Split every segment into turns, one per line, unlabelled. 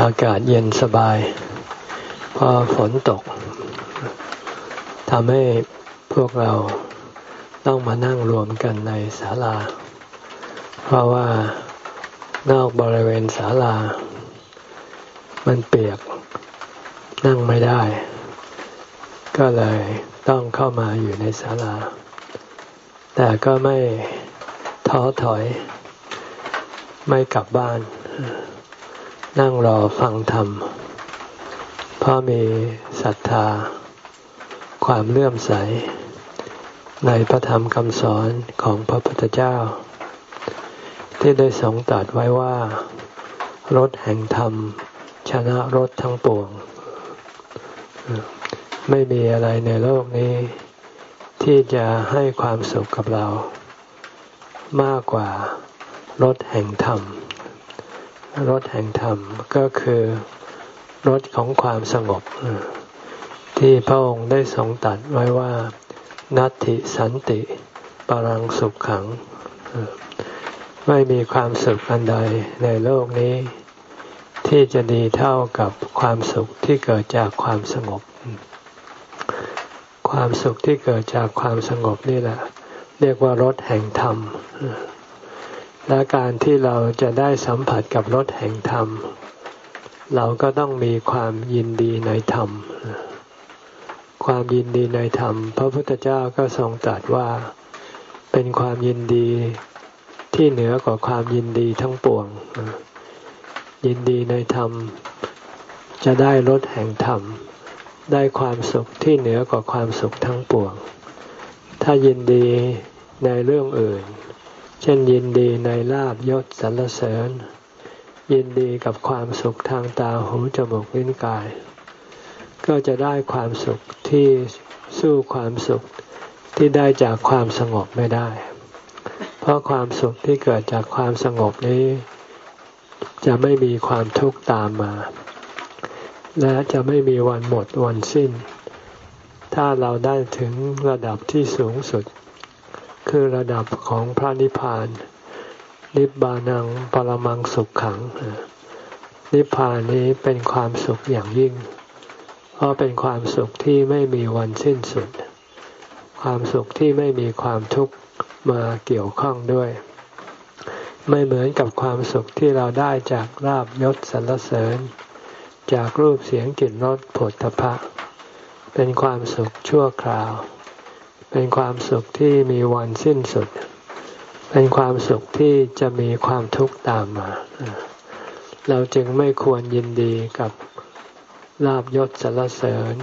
อากาศเย็นสบายพอฝนตกทำให้พวกเราต้องมานั่งรวมกันในศาลา เพราะว่านอกบริเวณศาลา มันเปียกนั่งไม่ได้ ก็เลยต้องเข้ามาอยู่ในศาลา แต่ก็ไม่ท้อถอย ไม่กลับบ้าน นั่งรอฟังธรรม เพราะมีศรัทธา ความเลื่อมใส ในพระธรรมคำสอนของพระพุทธเจ้า ที่ได้ทรงตรัสไว้ว่ารถแห่งธรรม ชนะรถทั้งปวง ไม่มีอะไรในโลกนี้ ที่จะให้ความสุขกับเรา มากกว่ารถแห่งธรรม รถแห่งธรรมก็คือรถของความสงบ ที่พระองค์ได้ทรงตัดไว้ว่า นัตติสันติปรังสุขขัง ไม่มีความสุขอันใดในโลกนี้ ที่จะดีเท่ากับความสุขที่เกิดจากความสงบ ความสุขที่เกิดจากความสงบนี่แหละ เรียกว่ารถแห่งธรรม และการที่เราจะได้สัมผัสกับรถแห่งธรรม เราก็ต้องมีความยินดีในธรรม ความยินดีในธรรม พระพุทธเจ้าก็ทรงตรัสว่า เป็นความยินดีที่เหนือกว่าความยินดีทั้งปวง ยินดีในธรรม จะได้รถแห่งธรรม ได้ความสุขที่เหนือกว่าความสุขทั้งปวง ถ้ายินดีในเรื่องอื่น เช่นยินดีในลาบยศสรรเสริญ ยินดีกับความสุขทางตาหูจมูกลิ้นกาย ก็จะได้ความสุขที่สู้ความสุขที่ได้จากความสงบไม่ได้ เพราะความสุขที่เกิดจากความสงบนี้ จะไม่มีความทุกข์ตามมา และจะไม่มีวันหมดวันสิ้น ถ้าเราได้ถึงระดับที่สูงสุด คือระดับของพระนิพพาน นิบานังปรมังสุขขัง นิพพานนี้เป็นความสุขอย่างยิ่ง เพราะเป็นความสุขที่ไม่มีวันสิ้นสุด ความสุขที่ไม่มีความทุกข์มาเกี่ยวข้องด้วย ไม่เหมือนกับความสุขที่เราได้จากลาบยศสรรเสริญ จากรูปเสียงกลิ่นรสผลตภะเป็นความสุขชั่วคราว เป็นความสุขที่มีวันสิ้นสุด เป็นความสุขที่จะมีความทุกข์ตามมา เราจึงไม่ควรยินดีกับลาบยศสรรเสริญ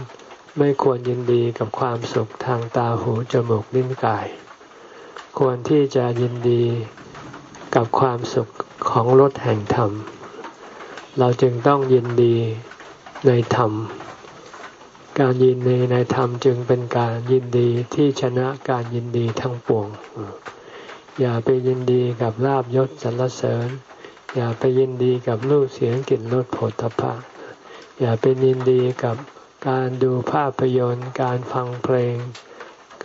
ไม่ควรยินดีกับความสุขทางตาหูจมูกลิ้นกาย ควรที่จะยินดีกับความสุขของรถแห่งธรรม เราจึงต้องยินดีในธรรม การยินดีในธรรมจึงเป็นการยินดีที่ชนะการยินดีทั้งปวง อย่าไปยินดีกับลาบยศสรรเสริญ อย่าไปยินดีกับรูปเสียงกลิ่นรสผลตภะอย่าไปยินดีกับการดูภาพยนตร์ การฟังเพลง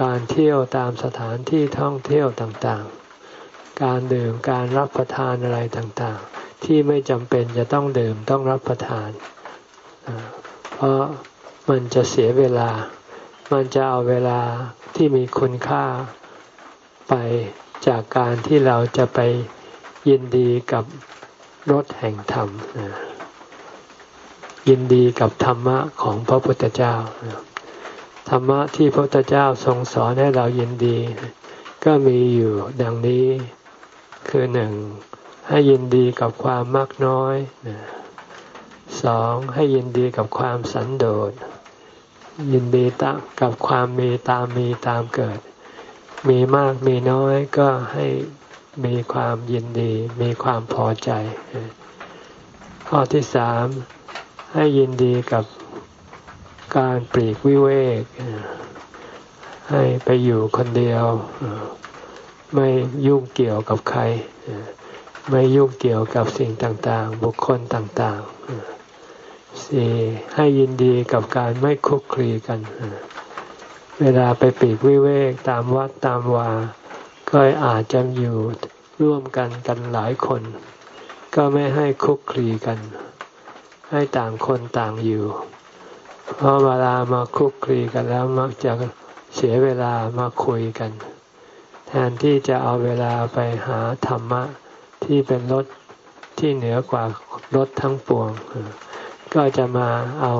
การเที่ยวตามสถานที่ท่องเที่ยวต่างๆ การดื่มการรับประทานอะไรต่างๆ ที่ไม่จำเป็นจะต้องดื่มต้องรับประทาน เพราะ มันจะเสียเวลา มันจะเอาเวลาที่มีคุณค่าไปจากการที่เราจะไปยินดีกับรถแห่งธรรม ยินดีกับธรรมะของพระพุทธเจ้า ธรรมะที่พระพุทธเจ้าทรงสอนให้เรายินดี ก็มีอยู่ดังนี้คือหนึ่งให้ยินดีกับความมากน้อย สองให้ยินดีกับความสันโดษ ยินดีตกับความมีตามมีตามเกิด มีมากมีน้อยก็ให้มีความยินดี มีความพอใจ ข้อที่สามให้ยินดีกับการปลีกวิเวก ให้ไปอยู่คนเดียว ไม่ยุ่งเกี่ยวกับใครไม่ยุ่งเกี่ยวกับสิ่งต่างๆ บุคคลต่างๆ สี่ให้ยินดีกับการไม่คุกคลีกัน เวลาไปปีกวิเวกตามวัดตามวา ก็อาจจะอยู่ร่วมกันกันหลายคน ก็ไม่ให้คุกคลีกัน ให้ต่างคนต่างอยู่ เพราะเวลามาคุกคลีกันแล้วมักจะเสียเวลามาคุยกัน แทนที่จะเอาเวลาไปหาธรรมะที่เป็นรถที่เหนือกว่ารถทั้งปวง ก็จะมาเอา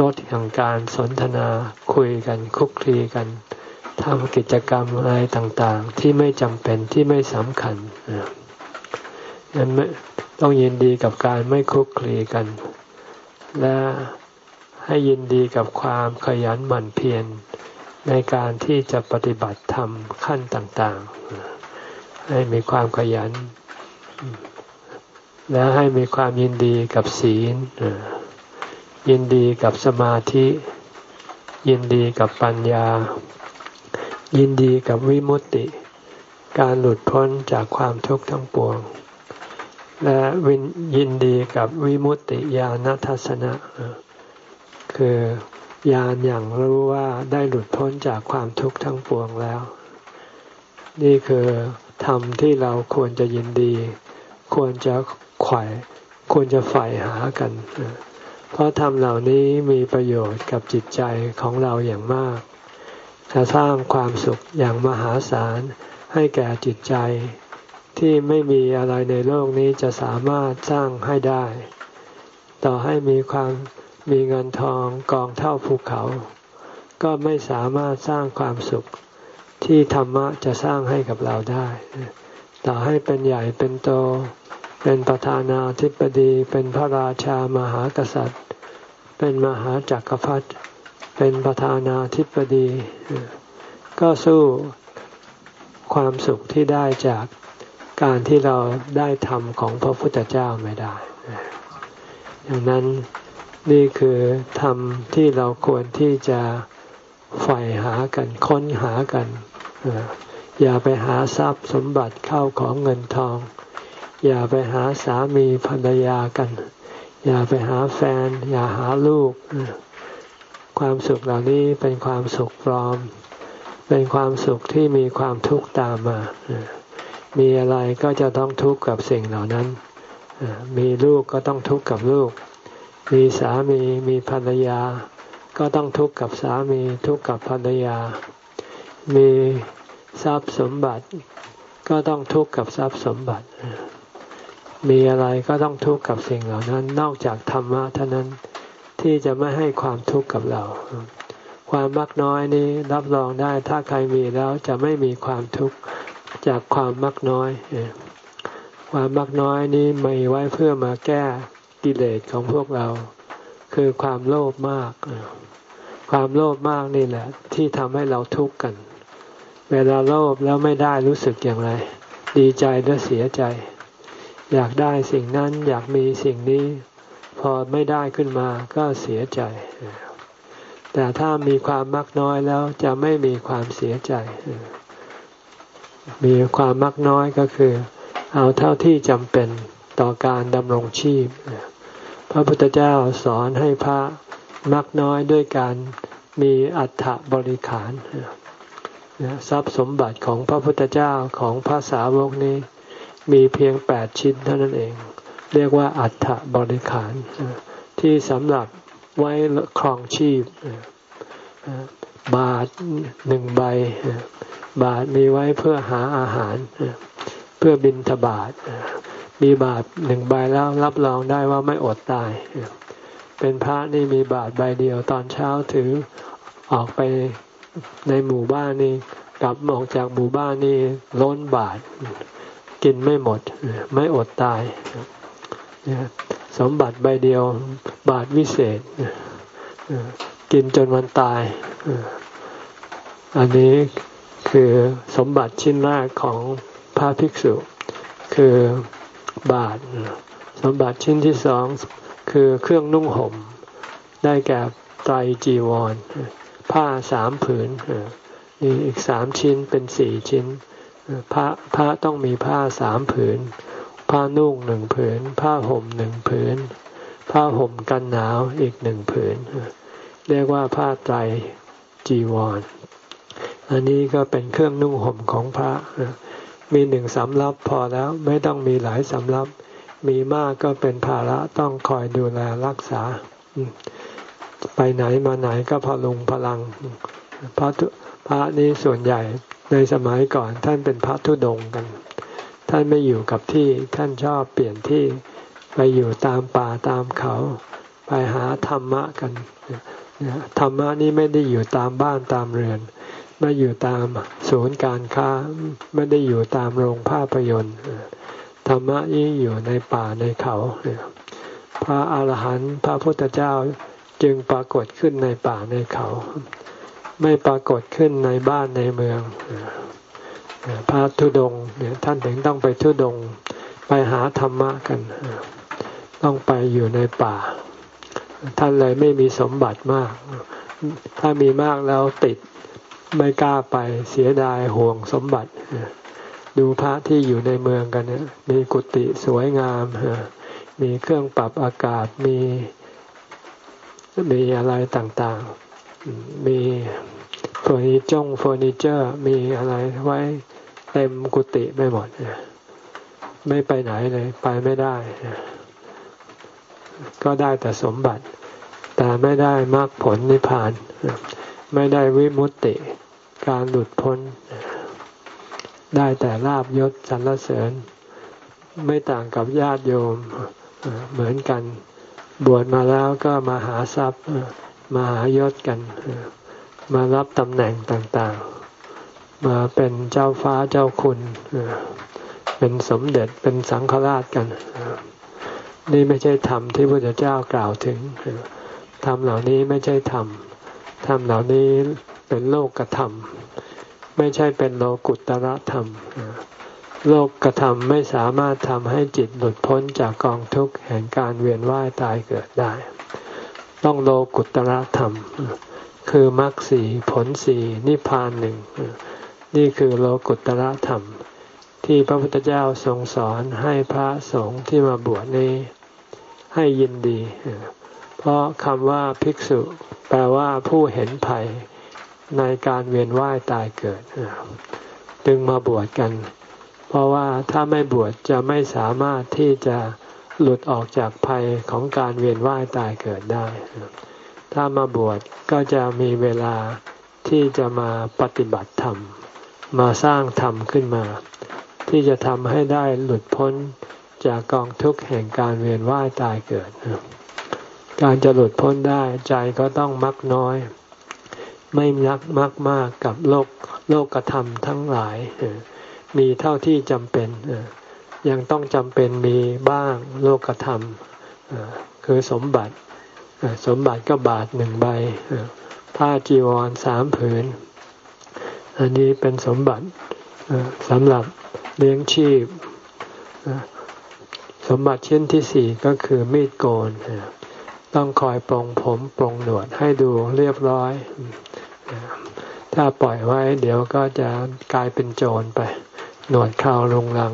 รถของการสนทนาคุยกันคุกคลีกันทำกิจกรรมอะไรต่างๆ ที่ไม่จำเป็นที่ไม่สำคัญนั้นต้องยินดีกับการไม่คุกคลีกัน และให้ยินดีกับความขยันหมั่นเพียรในการที่จะปฏิบัติธรรมขั้นต่างๆ ให้มีความขยัน และให้มีความยินดีกับศีลยินดีกับสมาธิ ยินดีกับปัญญา ยินดีกับวิมุตติ การหลุดพ้นจากความทุกข์ทั้งปวง และวินยินดีกับวิมุตติญาณทัศนะ คือญาณอย่างรู้ว่าได้หลุดพ้นจากความทุกข์ทั้งปวงแล้ว นี่คือธรรมที่เราควรจะยินดี ควรจะ ขวายควรจะใฝ่หากัน เพราะธรรมเหล่านี้มีประโยชน์กับจิตใจของเราอย่างมาก จะสร้างความสุขอย่างมหาศาลให้แก่จิตใจ ที่ไม่มีอะไรในโลกนี้จะสามารถสร้างให้ได้ ต่อให้มีความมีเงินทองกองเท่าภูเขา ก็ไม่สามารถสร้างความสุขที่ธรรมะจะสร้างให้กับเราได้ ต่อให้เป็นใหญ่เป็นโต เป็นประธานาธิบดี เป็นพระราชามหากษัตริย์ เป็นมหาจักรพรรดิ เป็นประธานาธิบดี ก็สู้ความสุขที่ได้จากการที่เราได้ทำของพระพุทธเจ้าไม่ได้ดังนั้นนี่คือธรรมที่เราควรที่จะใฝ่หากันค้นหากัน อย่าไปหาทรัพย์สมบัติเข้าของเงินทอง อย่าไปหาสามีภรรยากัน อย่าไปหาแฟน อย่าหาลูก ความสุขเหล่านี้เป็นความสุขปลอม เป็นความสุขที่มีความทุกข์ตามมา มีอะไรก็จะต้องทุกข์กับสิ่งเหล่านั้น มีลูกก็ต้องทุกข์กับลูก มีสามีมีภรรยา ก็ต้องทุกข์กับสามีทุกข์กับภรรยา มีทรัพย์สมบัติก็ต้องทุกข์กับทรัพย์สมบัติ มีอะไรก็ต้องทุกข์กับสิ่งเหล่านั้น นอกจากธรรมะเท่านั้นที่จะไม่ให้ความทุกข์กับเรา ความมักน้อยนี้รับรองได้ถ้าใครมีแล้วจะไม่มีความทุกข์จากความมักน้อย ความมักน้อยนี้มีไว้เพื่อมาแก้กิเลสของพวกเรา คือความโลภมาก ความโลภมากนี่แหละ ที่ทำให้เราทุกข์กัน เวลาโลภแล้วไม่ได้รู้สึกอย่างไร ดีใจหรือเสียใจ อยากได้สิ่งนั้นอยากมีสิ่งนี้ พอไม่ได้ขึ้นมาก็เสียใจ แต่ถ้ามีความมักน้อยแล้วจะไม่มีความเสียใจ มีความมักน้อยก็คือ เอาเท่าที่จำเป็นต่อการดำรงชีพ พระพุทธเจ้าสอนให้พระมักน้อยด้วยการมีอัฐบริขารทรัพย์สมบัติของพระพุทธเจ้าของพระสาวกนี้ มีเพียงแปดชิ้นเท่านั้นเอง เรียกว่าอัฐบริขาร ที่สำหรับไว้ครองชีพ บาทหนึ่งใบ บาทมีไว้เพื่อหาอาหาร เพื่อบินทบาท มีบาทหนึ่งใบแล้วรับรองได้ว่าไม่อดตาย เป็นพระนี่มีบาทใบเดียวตอนเช้าถือออกไปในหมู่บ้านนี่กลับออกจากหมู่บ้านนี่ล้นบาท กินไม่หมด ไม่อดตาย สมบัติใบเดียวบาทวิเศษ กินจนวันตาย อันนี้คือสมบัติชิ้นแรกของพระภิกษุ คือบาท สมบัติชิ้นที่สองคือเครื่องนุ่งห่ม ได้แก่ไตรจีวร ผ้าสามผืนนี่อีกสามชิ้นเป็นสี่ชิ้น พระพระต้องมีผ้าสามผืน ผ้านุ่งหนึ่งผืน ผ้าห่มหนึ่งผืน ผ้าห่มกันหนาวอีกหนึ่งผืน เรียกว่าผ้าไตรจีวร อันนี้ก็เป็นเครื่องนุ่งห่มของพระ มีหนึ่งสำรับพอแล้วไม่ต้องมีหลายสำรับ มีมากก็เป็นภาระต้องคอยดูแลรักษา ไปไหนมาไหนก็พลุงพลังพระพระนี้ส่วนใหญ่ ในสมัยก่อนท่านเป็นพระธุดงกัน ท่านไม่อยู่กับที่ท่านชอบเปลี่ยนที่ไปอยู่ตามป่าตามเขา ไปหาธรรมะกันธรรมะนี้ไม่ได้อยู่ตามบ้านตามเรือน ไม่อยู่ตามศูนย์การค้าไม่ได้อยู่ตามโรงภาพยนตร์ธรรมะนี้อยู่ในป่าในเขาพระอาหารหันต์พระพุทธเจ้าจึงปรากฏขึ้นในป่าในเขา ไม่ปรากฏขึ้นในบ้านในเมืองพระธุดงเนี่ยท่านถึงต้องไปธุดงไปหาธรรมะกัน ต้องไปอยู่ในป่า ท่านเลยไม่มีสมบัติมาก ถ้ามีมากแล้วติดไม่กล้าไปเสียดายห่วงสมบัติ ดูพระที่อยู่ในเมืองกันเนี่ยมีกุฏิสวยงาม มีเครื่องปรับอากาศมีมีอะไรต่างๆ มีเฟอร์นิจงเฟอร์นิเจอร์มีอะไรไว้เต็มกุฏิไม่หมดไม่ไปไหนเลยไปไม่ได้ ก็ได้แต่สมบัติ แต่ไม่ได้มรรคผลนิพพาน ไม่ได้วิมุตติการหลุดพ้น ได้แต่ลาบยศสรรเสริญ ไม่ต่างกับญาติโยมเหมือนกัน บวชมาแล้วก็มาหาทรัพย์ มาหายศกัน มารับตำแหน่งต่างๆ มาเป็นเจ้าฟ้าเจ้าคุณ เป็นสมเด็จเป็นสังฆราชกัน นี่ไม่ใช่ธรรมที่พระเจ้ากล่าวถึงธรรมเหล่านี้ไม่ใช่ธรรมธรรมเหล่านี้เป็นโลกกระทำไม่ใช่เป็นโลกุตระธรรม โลกกระทำไม่สามารถทำให้จิตหลุดพ้นจากกองทุกข์แห่งการเวียนว่ายตายเกิดได้ ต้องโลกุตระธรรม คือมรรคสีผลสีนิพพานหนึ่ง นี่คือโลกุตระธรรม ที่พระพุทธเจ้าทรงสอนให้พระสงฆ์ที่มาบวชนี้ ให้ยินดี เพราะคำว่าภิกษุ แปลว่าผู้เห็นภัยในการเวียนว่ายตายเกิดจึงมาบวชกัน เพราะว่าถ้าไม่บวชจะไม่สามารถที่จะ หลุดออกจากภัยของการเวียนว่ายตายเกิดได้ ถ้ามาบวชก็จะมีเวลาที่จะมาปฏิบัติธรรม มาสร้างธรรมขึ้นมา ที่จะทำให้ได้หลุดพ้นจากกองทุกข์แห่งการเวียนว่ายตายเกิด การจะหลุดพ้นได้ใจก็ต้องมักน้อย ไม่ยักมักมากกับโลกโลกกระทำทั้งหลาย มีเท่าที่จำเป็น ยังต้องจำเป็นมีบ้างโลกกระทำคือสมบัติ สมบัติก็บาทหนึ่งใบผ้าจีวรสามผืน อันนี้เป็นสมบัติสำหรับเลี้ยงชีพ สมบัติชิ้นที่สี่ก็คือมีดโกน ต้องคอยปรงผมปรงหนวดให้ดูเรียบร้อย ถ้าปล่อยไว้เดี๋ยวก็จะกลายเป็นโจรไป หนวดข่าวลงลัง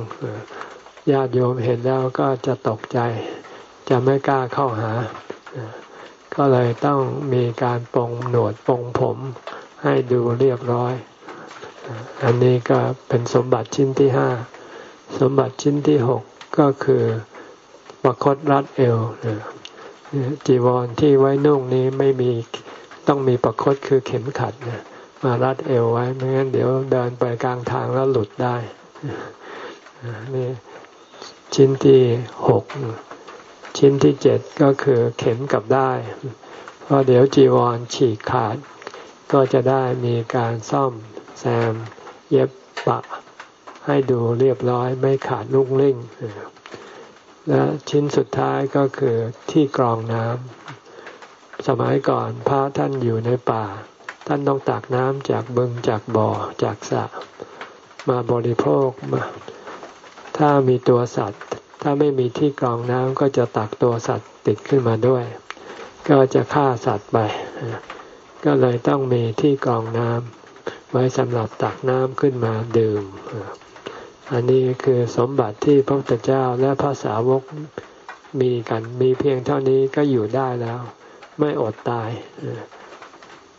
ญาติโยมเห็นแล้วก็จะตกใจ จะไม่กล้าเข้าหา ก็เลยต้องมีการปรงหนวดปรงผมให้ดูเรียบร้อย อันนี้ก็เป็นสมบัติชิ้นที่ห้า สมบัติชิ้นที่หกก็คือประคตรัดเอวจีวรที่ไว้นุ่งนี้ไม่มีต้องมีประคตคือเข็มขัดมารัดเอวไว้ไม่งั้นเดี๋ยวเดินไปกลางทางแล้วหลุดได้นี่ ชิ้นที่หกชิ้นที่เจ็ดก็คือเข็มกับได้ เพราะเดี๋ยวจีวรฉีกขาด ก็จะได้มีการซ่อมแซม เย็บปะ ให้ดูเรียบร้อยไม่ขาดลุ่งลิ่ง และชิ้นสุดท้ายก็คือที่กรองน้ำสมัยก่อนพระท่านอยู่ในป่า ท่านต้องตักน้ำจากบึงจากบ่อจากสระมาบริโภคมา ถ้ามีตัวสัตว์ ถ้าไม่มีที่กรองน้ำก็จะตักตัวสัตว์ติดขึ้นมาด้วย ก็จะฆ่าสัตว์ไป ก็เลยต้องมีที่กรองน้ำไว้สำหรับตักน้ำขึ้นมาดื่ม อันนี้คือสมบัติที่พระพุทธเจ้าและพระสาวกมีกันมีเพียงเท่านี้ก็อยู่ได้แล้ว ไม่อดตาย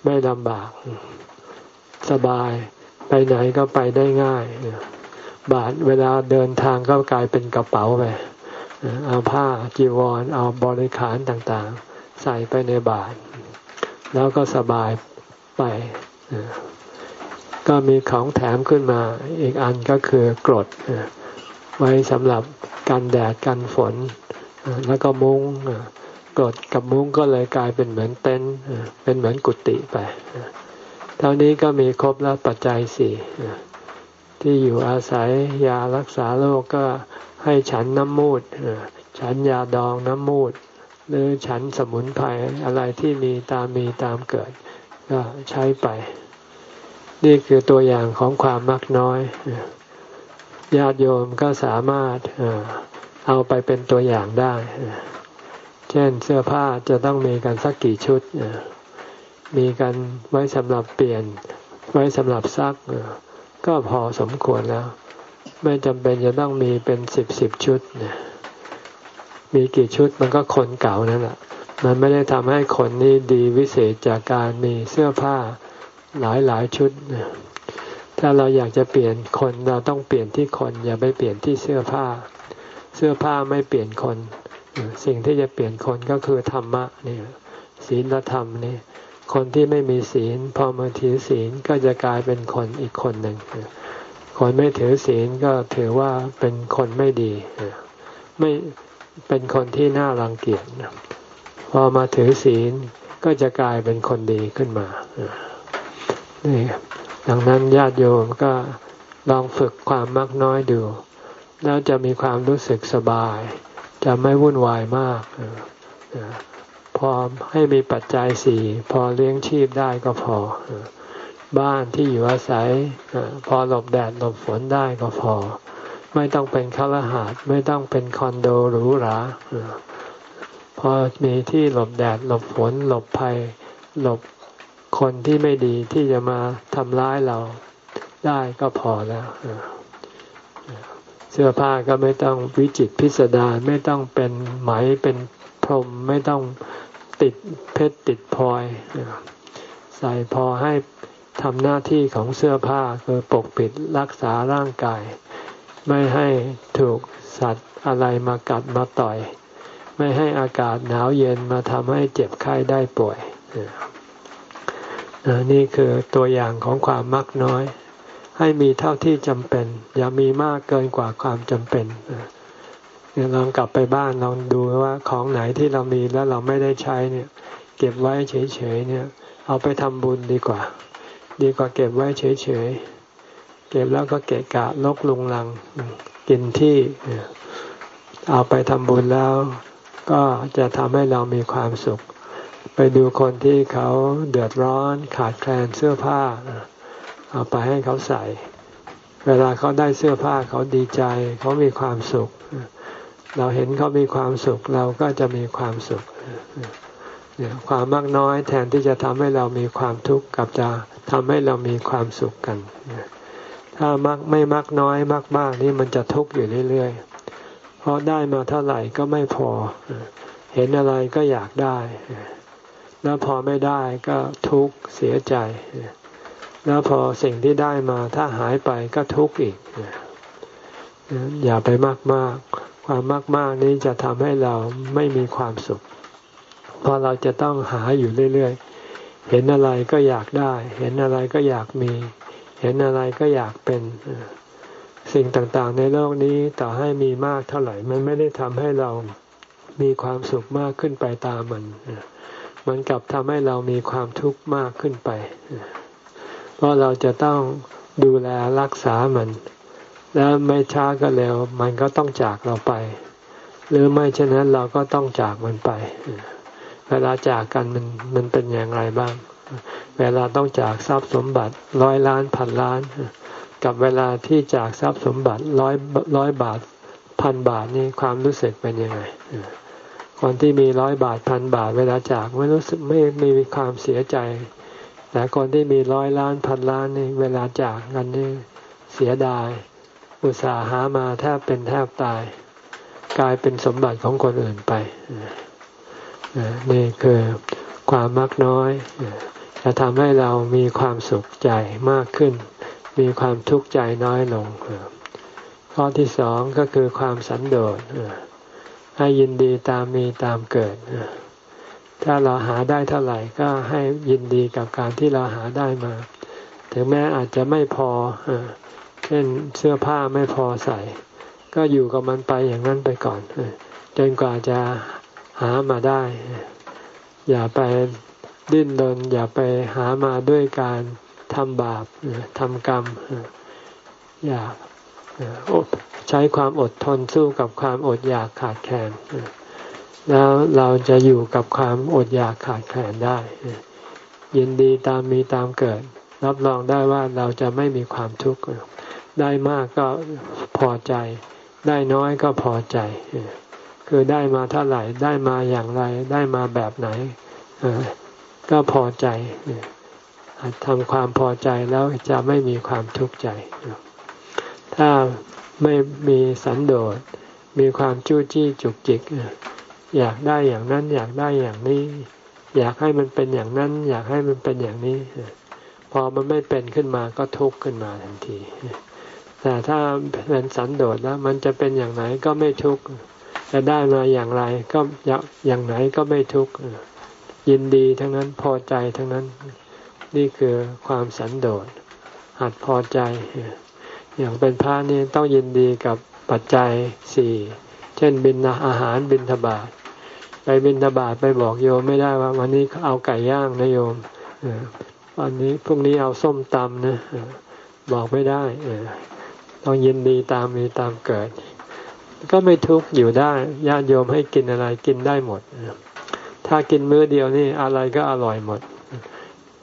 ไม่ลำบาก สบายไปไหนก็ไปได้ง่าย บาทเวลาเดินทางก็กลายเป็นกระเป๋าไปเอาผ้าจีวร เอาบริขารต่างๆ ใส่ไปในบาตรแล้วก็สบายไป ก็มีของแถมขึ้นมาอีกอันก็คือกรด ไว้สำหรับกันแดดกันฝน แล้วก็มุง้งกรดกับมุ้งก็เลยกลายเป็นเหมือนเต็นท์เป็นเหมือนกุฏิไป เท่านี้ก็มีครบแล้วปัจจัยสี่ ที่อยู่อาศัยยารักษาโรคก็ให้ฉันน้ำมูดฉันยาดองน้ำมูด หรือฉันสมุนไพรอะไรที่มีตามมีตามเกิด ก็ใช้ไป นี่คือตัวอย่างของความมักน้อยญาติโยมก็สามารถเอาไปเป็นตัวอย่างได้ เช่นเสื้อผ้าจะต้องมีกันสักกี่ชุด มีกันไว้สำหรับเปลี่ยน ไว้สำหรับซัก ก็พอสมควรแล้ว ไม่จำเป็นจะต้องมีเป็นสิบสิบชุดเนี่ยมีกี่ชุดมันก็คนเก่านั่นแหละมันไม่ได้ทำให้คนนี้ดีวิเศษจากการมีเสื้อผ้าหลายหลายชุด ถ้าเราอยากจะเปลี่ยนคนเราต้องเปลี่ยนที่คนอย่าไปเปลี่ยนที่เสื้อผ้า เสื้อผ้าไม่เปลี่ยนคน สิ่งที่จะเปลี่ยนคนก็คือธรรมะนี่ศีลธรรมนี่ คนที่ไม่มีศีล พอมาถือศีลก็จะกลายเป็นคนอีกคนหนึ่ง คนไม่ถือศีลก็ถือว่าเป็นคนไม่ดี ไม่เป็นคนที่น่ารังเกียจพอมาถือศีลก็จะกลายเป็นคนดีขึ้นมานี่ดังนั้นญาติโยมก็ลองฝึกความมักน้อยดู แล้วจะมีความรู้สึกสบาย จะไม่วุ่นวายมาก พอให้มีปัจจัยสี่พอเลี้ยงชีพได้ก็พอ บ้านที่อยู่อาศัยพอหลบแดดหลบฝนได้ก็พอ ไม่ต้องเป็นคฤหาสน์ไม่ต้องเป็นคอนโดหรูหราพอมีที่หลบแดดหลบฝนหลบภัย หลบคนที่ไม่ดีที่จะมาทำร้ายเราได้ก็พอแล้วเสื้อผ้าก็ไม่ต้องวิจิตพิสดารไม่ต้องเป็นไหมเป็นพรมไม่ต้อง ติดเพชรติดพลอยใส่พอให้ทำหน้าที่ของเสื้อผ้าคือปกปิดรักษาร่างกาย ไม่ให้ถูกสัตว์อะไรมากัดมาต่อย ไม่ให้อากาศหนาวเย็นมาทำให้เจ็บไข้ได้ป่วยนี่คือตัวอย่างของความมักน้อย ให้มีเท่าที่จำเป็น อย่ามีมากเกินกว่าความจำเป็น ลองกลับไปบ้านลองดูว่าของไหนที่เรามีแล้วเราไม่ได้ใช้เนี่ย เก็บไว้เฉยๆเนี่ย เอาไปทำบุญดีกว่า ดีกว่าเก็บไว้เฉยๆเก็บแล้วก็เกะกะลกลุงลังกินที่เอาไปทำบุญแล้วก็จะทำให้เรามีความสุข ไปดูคนที่เขาเดือดร้อนขาดแคลนเสื้อผ้า เอาไปให้เขาใส่ เวลาเขาได้เสื้อผ้าเขาดีใจเขามีความสุข เราเห็นเขามีความสุขเราก็จะมีความสุขเนี่ยความมากน้อยแทนที่จะทำให้เรามีความทุกข์กับจะทำให้เรามีความสุขกัน ถ้ามักไม่มักน้อยมากมากนี่มันจะทุกข์อยู่เรื่อยๆ เพราะได้มาเท่าไหร่ก็ไม่พอ เห็นอะไรก็อยากได้ แล้วพอไม่ได้ก็ทุกข์เสียใจ แล้วพอสิ่งที่ได้มาถ้าหายไปก็ทุกข์อีก อย่าไปมากมาก ความมากมากนี้จะทำให้เราไม่มีความสุข เพราะเราจะต้องหาอยู่เรื่อยๆ เห็นอะไรก็อยากได้ เห็นอะไรก็อยากมี เห็นอะไรก็อยากเป็น สิ่งต่างๆ ในโลกนี้ต่อให้มีมากเท่าไหร่ มันไม่ได้ทำให้เรามีความสุขมากขึ้นไปตามมัน มันกลับทำให้เรามีความทุกข์มากขึ้นไป เพราะเราจะต้องดูแลรักษามัน แล้วไม่ช้าก็เร็ว มันก็ต้องจากเราไป หรือไม่เช่นนั้นเราก็ต้องจากมันไป เวลาจากกันมันมันเป็นอย่างไรบ้าง เวลาต้องจากทรัพย์สมบัติร้อยล้านพันล้าน กับเวลาที่จากทรัพย์สมบัติร้อยร้อยบาทพันบาทนี่ความรู้สึกเป็นยังไงคนที่มีร้อยบาทพันบาท เวลาจากไม่รู้สึกไม่ไม่มีความเสียใจ แต่คนที่มีร้อยล้านพันล้านนี่เวลาจากกันนี่เสียดาย อุตสาห์หามาแทบเป็นแทบตาย กลายเป็นสมบัติของคนอื่นไปนี่คือความมักน้อย จะทำให้เรามีความสุขใจมากขึ้น มีความทุกข์ใจน้อยลงข้อที่สองก็คือความสันโดษให้ยินดีตามมีตามเกิดถ้าเราหาได้เท่าไหร่ก็ให้ยินดีกับการที่เราหาได้มา ถึงแม้อาจจะไม่พอ เช่นเสื้อผ้าไม่พอใส่ ก็อยู่กับมันไปอย่างนั้นไปก่อนจนกว่าจะหามาได้ อย่าไปดิ้นรนอย่าไปหามาด้วยการทำบาปทำกรรม อย่าใช้ความอดทนสู้กับความอดอยากขาดแคลนแล้วเราจะอยู่กับความอดอยากขาดแคลนได้ ยินดีตามมีตามเกิด รับรองได้ว่าเราจะไม่มีความทุกข์ ได้มากก็พอใจ ได้น้อยก็พอใจ คือได้มาเท่าไหร่ ได้มาอย่างไร ได้มาแบบไหน ก็พอใจทำความพอใจแล้วจะไม่มีความทุกข์ใจ ถ้าไม่มีสันโดษ มีความจู้จี้จุกจิก อยากได้อย่างนั้น อยากได้อย่างนี้ อยากให้มันเป็นอย่างนั้น อยากให้มันเป็นอย่างนี้ พอมันไม่เป็นขึ้นมาก็ทุกข์ขึ้นมาทันที แต่ถ้าเป็นสันโดษแล้ว มันจะเป็นอย่างไหนก็ไม่ทุกข์จะได้มาอย่างไรก็อย่างไหนก็ไม่ทุกข์ยินดีทั้งนั้นพอใจทั้งนั้น นี่คือความสันโดษหัดพอใจ อย่างเป็นพระนี่ต้องยินดีกับปัจจัยสี่เช่นบินอาหารบินทบาทไปบินทบาทไปบอกโยมไม่ได้ว่า วันนี้เอาไก่ย่างนะโยมวันนี้พรุ่งนี้เอาส้มตำนะบอกไม่ได้ ต้องยินดีตามมีตามเกิด ก็ไม่ทุกข์อยู่ได้ญาติโยมให้กินอะไรกินได้หมด ถ้ากินมื้อเดียวนี่อะไรก็อร่อยหมด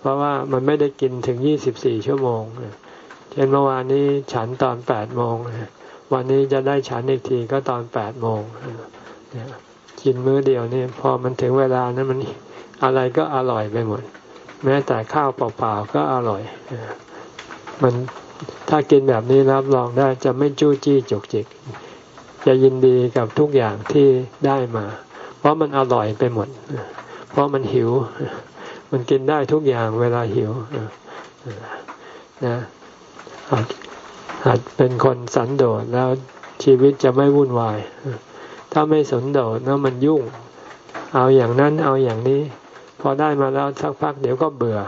เพราะว่ามันไม่ได้กินถึงยี่สิบสี่ชั่วโมงเช่นเมื่อวานนี้ฉันตอนแปดโมงวันนี้จะได้ฉันอีกทีก็ตอนแปดโมงกินมื้อเดียวนี่พอมันถึงเวลานั้นมันอะไรก็อร่อยไปหมด แม้แต่ข้าวเปล่าๆก็อร่อย มัน ถ้ากินแบบนี้รับรองได้จะไม่จู้จี้จุกจิก จะยินดีกับทุกอย่างที่ได้มา เพราะมันอร่อยไปหมด เพราะมันหิว มันกินได้ทุกอย่างเวลาหิวนะหัดเป็นคนสันโดษแล้วชีวิตจะไม่วุ่นวาย ถ้าไม่สันโดษแล้วมันยุ่ง เอาอย่างนั้นเอาอย่างนี้ พอได้มาแล้วสักพักเดี๋ยวก็เบื่อ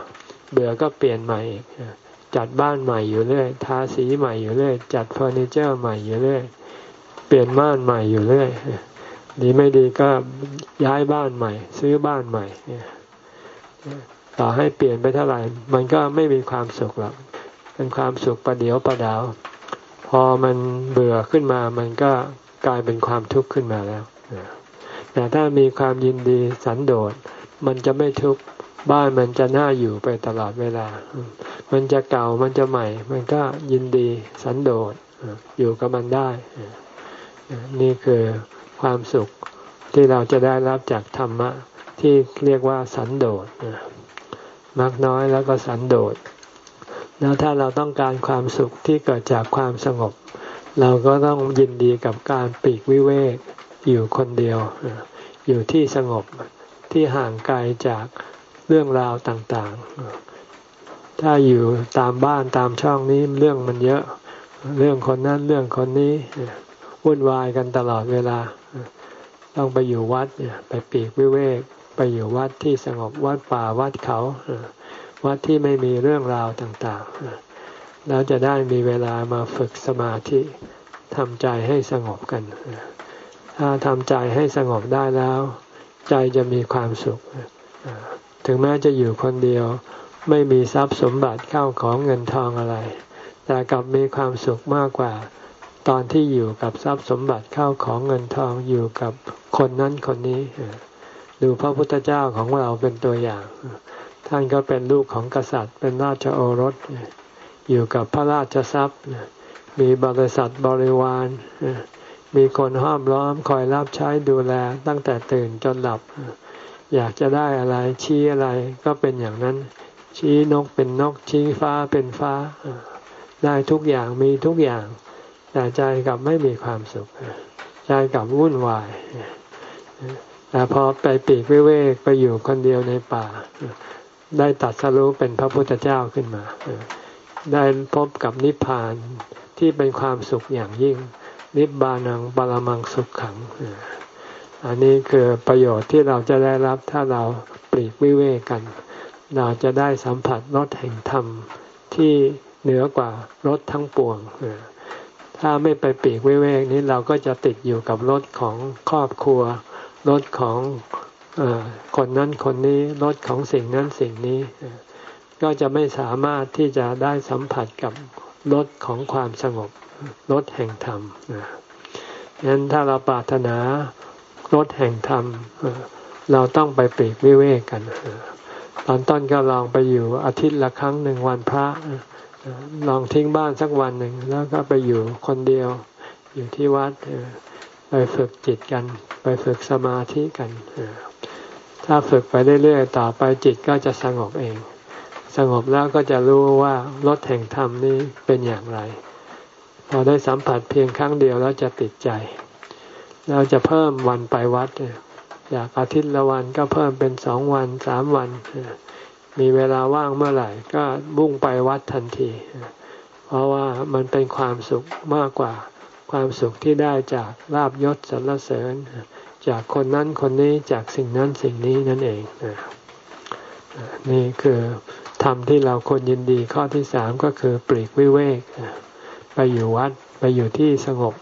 เบื่อก็เปลี่ยนใหม่อีก จัดบ้านใหม่อยู่เรื่อยทาสีใหม่อยู่เรื่อยจัดเฟอร์นิเจอร์ใหม่อยู่เรื่อยเปลี่ยนม่านใหม่อยู่เรื่อยดีไม่ดีก็ย้ายบ้านใหม่ ซื้อบ้านใหม่ต่อให้เปลี่ยนไปเท่าไหร่ มันก็ไม่มีความสุขหรอกเป็นความสุขประเดียวประดาว พอมันเบื่อขึ้นมา มันก็กลายเป็นความทุกข์ขึ้นมาแล้วแต่ถ้ามีความยินดีสันโดษมันจะไม่ทุกข์ บ้านมันจะน่าอยู่ไปตลอดเวลา มันจะเก่ามันจะใหม่ มันก็ยินดีสันโดษอยู่กับมันได้ นี่คือความสุขที่เราจะได้รับจากธรรมะ ที่เรียกว่าสันโดษมากน้อยแล้วก็สันโดษ แล้วถ้าเราต้องการความสุขที่เกิดจากความสงบ เราก็ต้องยินดีกับการปีกวิเวกอยู่คนเดียว อยู่ที่สงบที่ห่างไกลจาก เรื่องราวต่างๆ ถ้าอยู่ตามบ้านตามช่องนี้เรื่องมันเยอะ เรื่องคนนั้นเรื่องคนนี้วุ่นวายกันตลอดเวลา ต้องไปอยู่วัดไปปีกวิเวก ไปอยู่วัดที่สงบวัดป่าวัดเขาวัดที่ไม่มีเรื่องราวต่างๆ แล้วจะได้มีเวลามาฝึกสมาธิทำใจให้สงบกัน ถ้าทำใจให้สงบได้แล้ว ใจจะมีความสุข ถึงแม้จะอยู่คนเดียว ไม่มีทรัพย์สมบัติเข้าของเงินทองอะไร แต่กลับมีความสุขมากกว่า ตอนที่อยู่กับทรัพย์สมบัติเข้าของเงินทองอยู่กับคนนั้นคนนี้ ดูพระพุทธเจ้าของเราเป็นตัวอย่าง ท่านก็เป็นลูกของกษัตริย์ เป็นราชโอรส อยู่กับพระราชทรัพย์ มีบริษัทบริวารมีคนห้อมล้อมคอยรับใช้ดูแลตั้งแต่ตื่นจนหลับ อยากจะได้อะไรชี้อะไรก็เป็นอย่างนั้น ชี้นกเป็นนกชี้ฟ้าเป็นฟ้า ได้ทุกอย่างมีทุกอย่าง แต่ใจกับไม่มีความสุข ใจกับวุ่นวายแต่พอไปปีกวิเวกไปอยู่คนเดียวในป่า ได้ตัดสรู้เป็นพระพุทธเจ้าขึ้นมา ได้พบกับนิพพานที่เป็นความสุขอย่างยิ่ง นิบานังบาลมังสุขขัง อันนี้คือประโยชน์ที่เราจะได้รับถ้าเราปลีกวิเวกกัน เราจะได้สัมผัสรสแห่งธรรมที่เหนือกว่ารถทั้งปวง ถ้าไม่ไปปีกวิเวกนี้เราก็จะติดอยู่กับรถของครอบครัวรถของอคนนั้นคนนี้รถของสิ่งนั้นสิ่งนี้ ก็จะไม่สามารถที่จะได้สัมผัสกับรถของความสงบรถแห่งธรรมดังนั้นถ้าเราปรารถนา รถแห่งธรรม เราต้องไปปีกวิเวกกันตอนต้นก็ลองไปอยู่อาทิตย์ละครั้งหนึ่งวันพระ ลองทิ้งบ้านสักวันหนึ่ง แล้วก็ไปอยู่คนเดียว อยู่ที่วัดไปฝึกจิตกัน ไปฝึกสมาธิกันถ้าฝึกไปเรื่อยๆต่อไปจิตก็จะสงบเอง สงบแล้วก็จะรู้ว่ารถแห่งธรรมนี้เป็นอย่างไร พอได้สัมผัสเพียงครั้งเดียวแล้วจะติดใจ เราจะเพิ่มวันไปวัดจากอาทิตย์ละวันก็เพิ่มเป็นสองวันสามวัน มีเวลาว่างเมื่อไหร่ก็บุ่งไปวัดทันที เพราะว่ามันเป็นความสุขมากกว่าความสุขที่ได้จากลาบยศสรรเสริญ จากคนนั้นคนนี้จากสิ่งนั้นสิ่งนี้นั่นเองนี่คือธรรมที่เราควรยินดีข้อที่สามก็คือปลีกวิเวกไปอยู่วัดไปอยู่ที่สงบ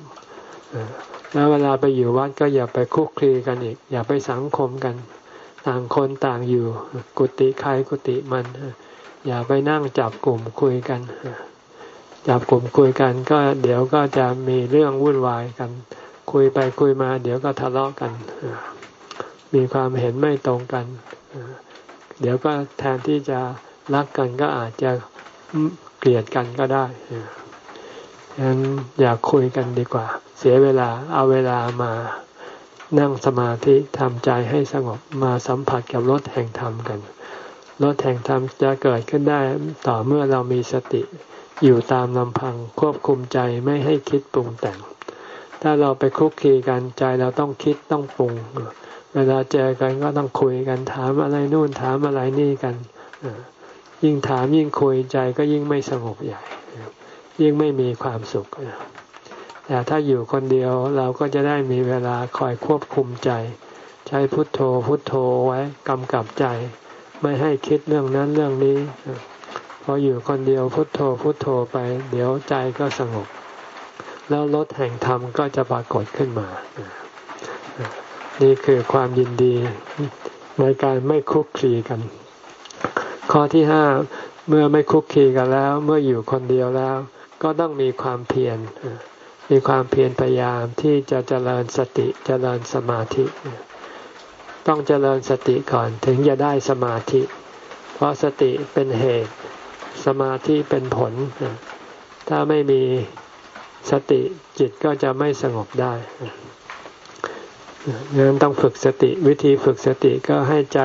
แล้วเวลาไปอยู่วัดก็อย่าไปคุกคีกันอีก อย่าไปสังคมกัน ต่างคนต่างอยู่ กุฏิใครกุฏิมัน อย่าไปนั่งจับกลุ่มคุยกัน จับกลุ่มคุยกัน ก็เดี๋ยวก็จะมีเรื่องวุ่นวายกัน คุยไปคุยมา เดี๋ยวก็ทะเลาะกัน มีความเห็นไม่ตรงกัน เดี๋ยวก็แทนที่จะรักกันก็อาจจะเกลียดกันก็ได้ ฉะนั้นอยากคุยกันดีกว่า เสียเวลาเอาเวลามานั่งสมาธิทำใจให้สงบมาสัมผัสกับรถแห่งธรรมกันรถแห่งธรรมจะเกิดขึ้นได้ต่อเมื่อเรามีสติอยู่ตามลำพังควบคุมใจไม่ให้คิดปรุงแต่ง ถ้าเราไปคุกคีกันใจเราต้องคิดต้องปรุง เวลาเจอกันก็ต้องคุยกันถามอะไรนู่นถามอะไรนี่กัน ยิ่งถามยิ่งคุยใจก็ยิ่งไม่สงบใหญ่ ยิ่งไม่มีความสุข แต่ถ้าอยู่คนเดียวเราก็จะได้มีเวลาคอยควบคุมใจ ใช้พุทโธพุทโธไว้กำกับใจ ไม่ให้คิดเรื่องนั้นเรื่องนี้ พออยู่คนเดียวพุทโธพุทโธไป เดี๋ยวใจก็สงบ แล้วรถแห่งธรรมก็จะปรากฏขึ้นมา นี่คือความยินดีในการไม่คุกคีกัน ข้อที่ห้าเมื่อไม่คุกคีกันแล้ว เมื่ออยู่คนเดียวแล้ว ก็ต้องมีความเพียร มีความเพียรพยายามที่จะเจริญสติเจริญสมาธิ ต้องเจริญสติก่อนถึงจะได้สมาธิ เพราะสติเป็นเหตุ สมาธิเป็นผล ถ้าไม่มีสติจิตก็จะไม่สงบได้ดังนั้นต้องฝึกสติวิธีฝึกสติก็ให้ใจ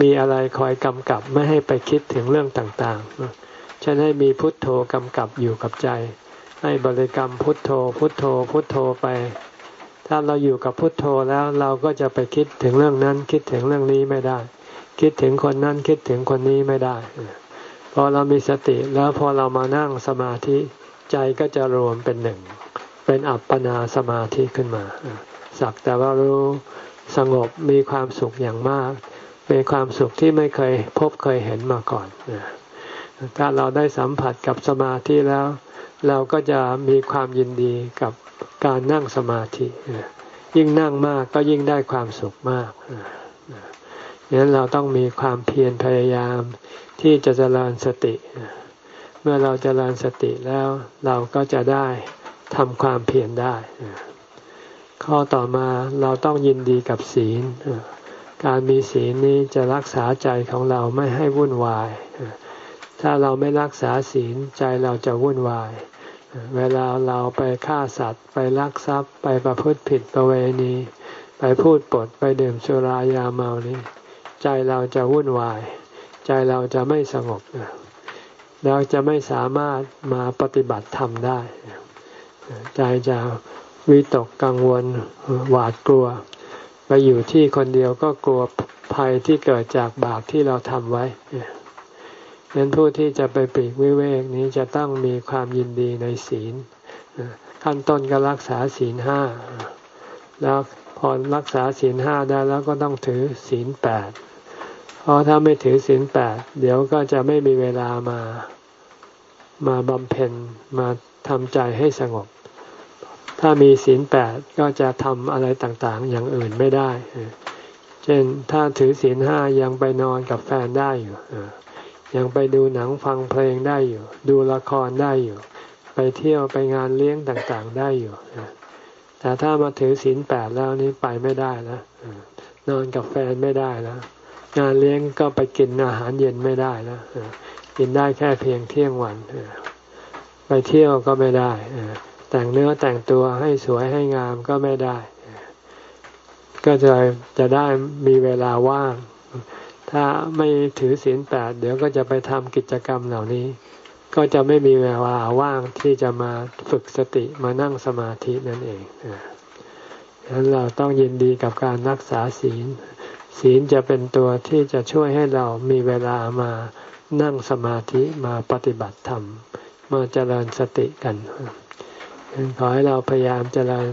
มีอะไรคอยกำกับไม่ให้ไปคิดถึงเรื่องต่างๆ ฉันให้มีพุทโธกำกับอยู่กับใจ ให้บริกรรมพุทโธ พุทโธ พุทโธไป ถ้าเราอยู่กับพุทโธแล้วเราก็จะไปคิดถึงเรื่องนั้น คิดถึงเรื่องนี้ไม่ได้ คิดถึงคนนั้นคิดถึงคนนี้ไม่ได้ พอเรามีสติแล้วพอเรามานั่งสมาธิใจก็จะรวมเป็นหนึ่ง เป็นอัปปนาสมาธิขึ้นมา สักแต่ว่ารู้สงบมีความสุขอย่างมากเป็นความสุขที่ไม่เคยพบเคยเห็นมาก่อน ถ้าเราได้สัมผัสกับสมาธิแล้ว เราก็จะมีความยินดีกับการนั่งสมาธิ ยิ่งนั่งมากก็ยิ่งได้ความสุขมากดังนั้นเราต้องมีความเพียรพยายามที่จะเจริญสติ เมื่อเราจเจริญสติแล้วเราก็จะได้ทำความเพียรได้ ข้อต่อมาเราต้องยินดีกับศีล การมีศีลนี้จะรักษาใจของเราไม่ให้วุ่นวาย ถ้าเราไม่รักษาศีลใจเราจะวุ่นวาย เวลาเราไปฆ่าสัตว์ ไปลักทรัพย์ ไปประพฤติผิดประเวณี ไปพูดปดไปดื่มสุรายาเมานี้ใจเราจะวุ่นวาย ใจเราจะไม่สงบเราจะไม่สามารถมาปฏิบัติธรรมได้ ใจจะวิตกกังวลหวาดกลัว ไปอยู่ที่คนเดียวก็กลัวภัยที่เกิดจากบาปที่เราทำไว้ ฉะนั้นผู้ที่จะไปปีกวิเวกนี้จะต้องมีความยินดีในศีลขั้นต้นก็รักษาศีลห้าแล้วพพอรักษาศีลห้าได้แล้วก็ต้องถือศีลแปดเพราะถ้าไม่ถือศีลแปดเดี๋ยวก็จะไม่มีเวลามามาบำเพ็ญมาทำใจให้สงบ ถ้ามีศีลแปดก็จะทำอะไรต่างๆ อย่างอื่นไม่ได้ เช่นถ้าถือศีลห้ายังไปนอนกับแฟนได้อยู่ ยังไปดูหนังฟังเพลงได้อยู่ ดูละครได้อยู่ ไปเที่ยวไปงานเลี้ยงต่างๆได้อยู่แต่ถ้ามาถือศีลแปดแล้วนี่ไปไม่ได้แล้วนอนกับแฟนไม่ได้แล้วงานเลี้ยงก็ไปกินอาหารเย็นไม่ได้แล้วกินได้แค่เพียงเที่ยงวันไปเที่ยวก็ไม่ได้แต่งเนื้อแต่งตัวให้สวยให้งามก็ไม่ได้ ก็จะจะได้มีเวลาว่าง ถ้าไม่ถือศีลแปดเดี๋ยวก็จะไปทำกิจกรรมเหล่านี้ ก็จะไม่มีเวลาว่างที่จะมาฝึกสติมานั่งสมาธินั่นเองดังนั้นเราต้องยินดีกับการรักษาศีล ศีลจะเป็นตัวที่จะช่วยให้เรามีเวลามานั่งสมาธิมาปฏิบัติธรรม มาเจริญสติกันขอให้เราพยายามเจริญ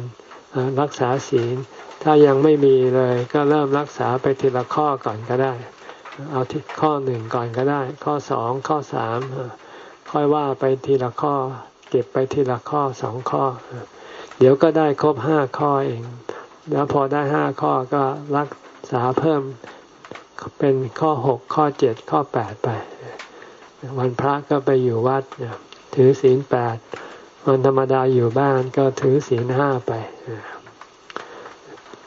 รักษาศีล ถ้ายังไม่มีเลยก็เริ่มรักษาไปทีละข้อก่อนก็ได้ เอาที่ข้อหนึ่งก่อนก็ได้ ข้อสองข้อสามค่อยว่าไปทีละข้อ เก็บไปทีละข้อสองข้อ เดี๋ยวก็ได้ครบห้าข้อเอง แล้วพอได้ห้าข้อก็รักษาเพิ่มเป็นข้อหกข้อเจ็ดข้อแปดไป วันพระก็ไปอยู่วัดถือศีลแปดวันธรรมดาอยู่บ้านก็ถือศีลห้าไป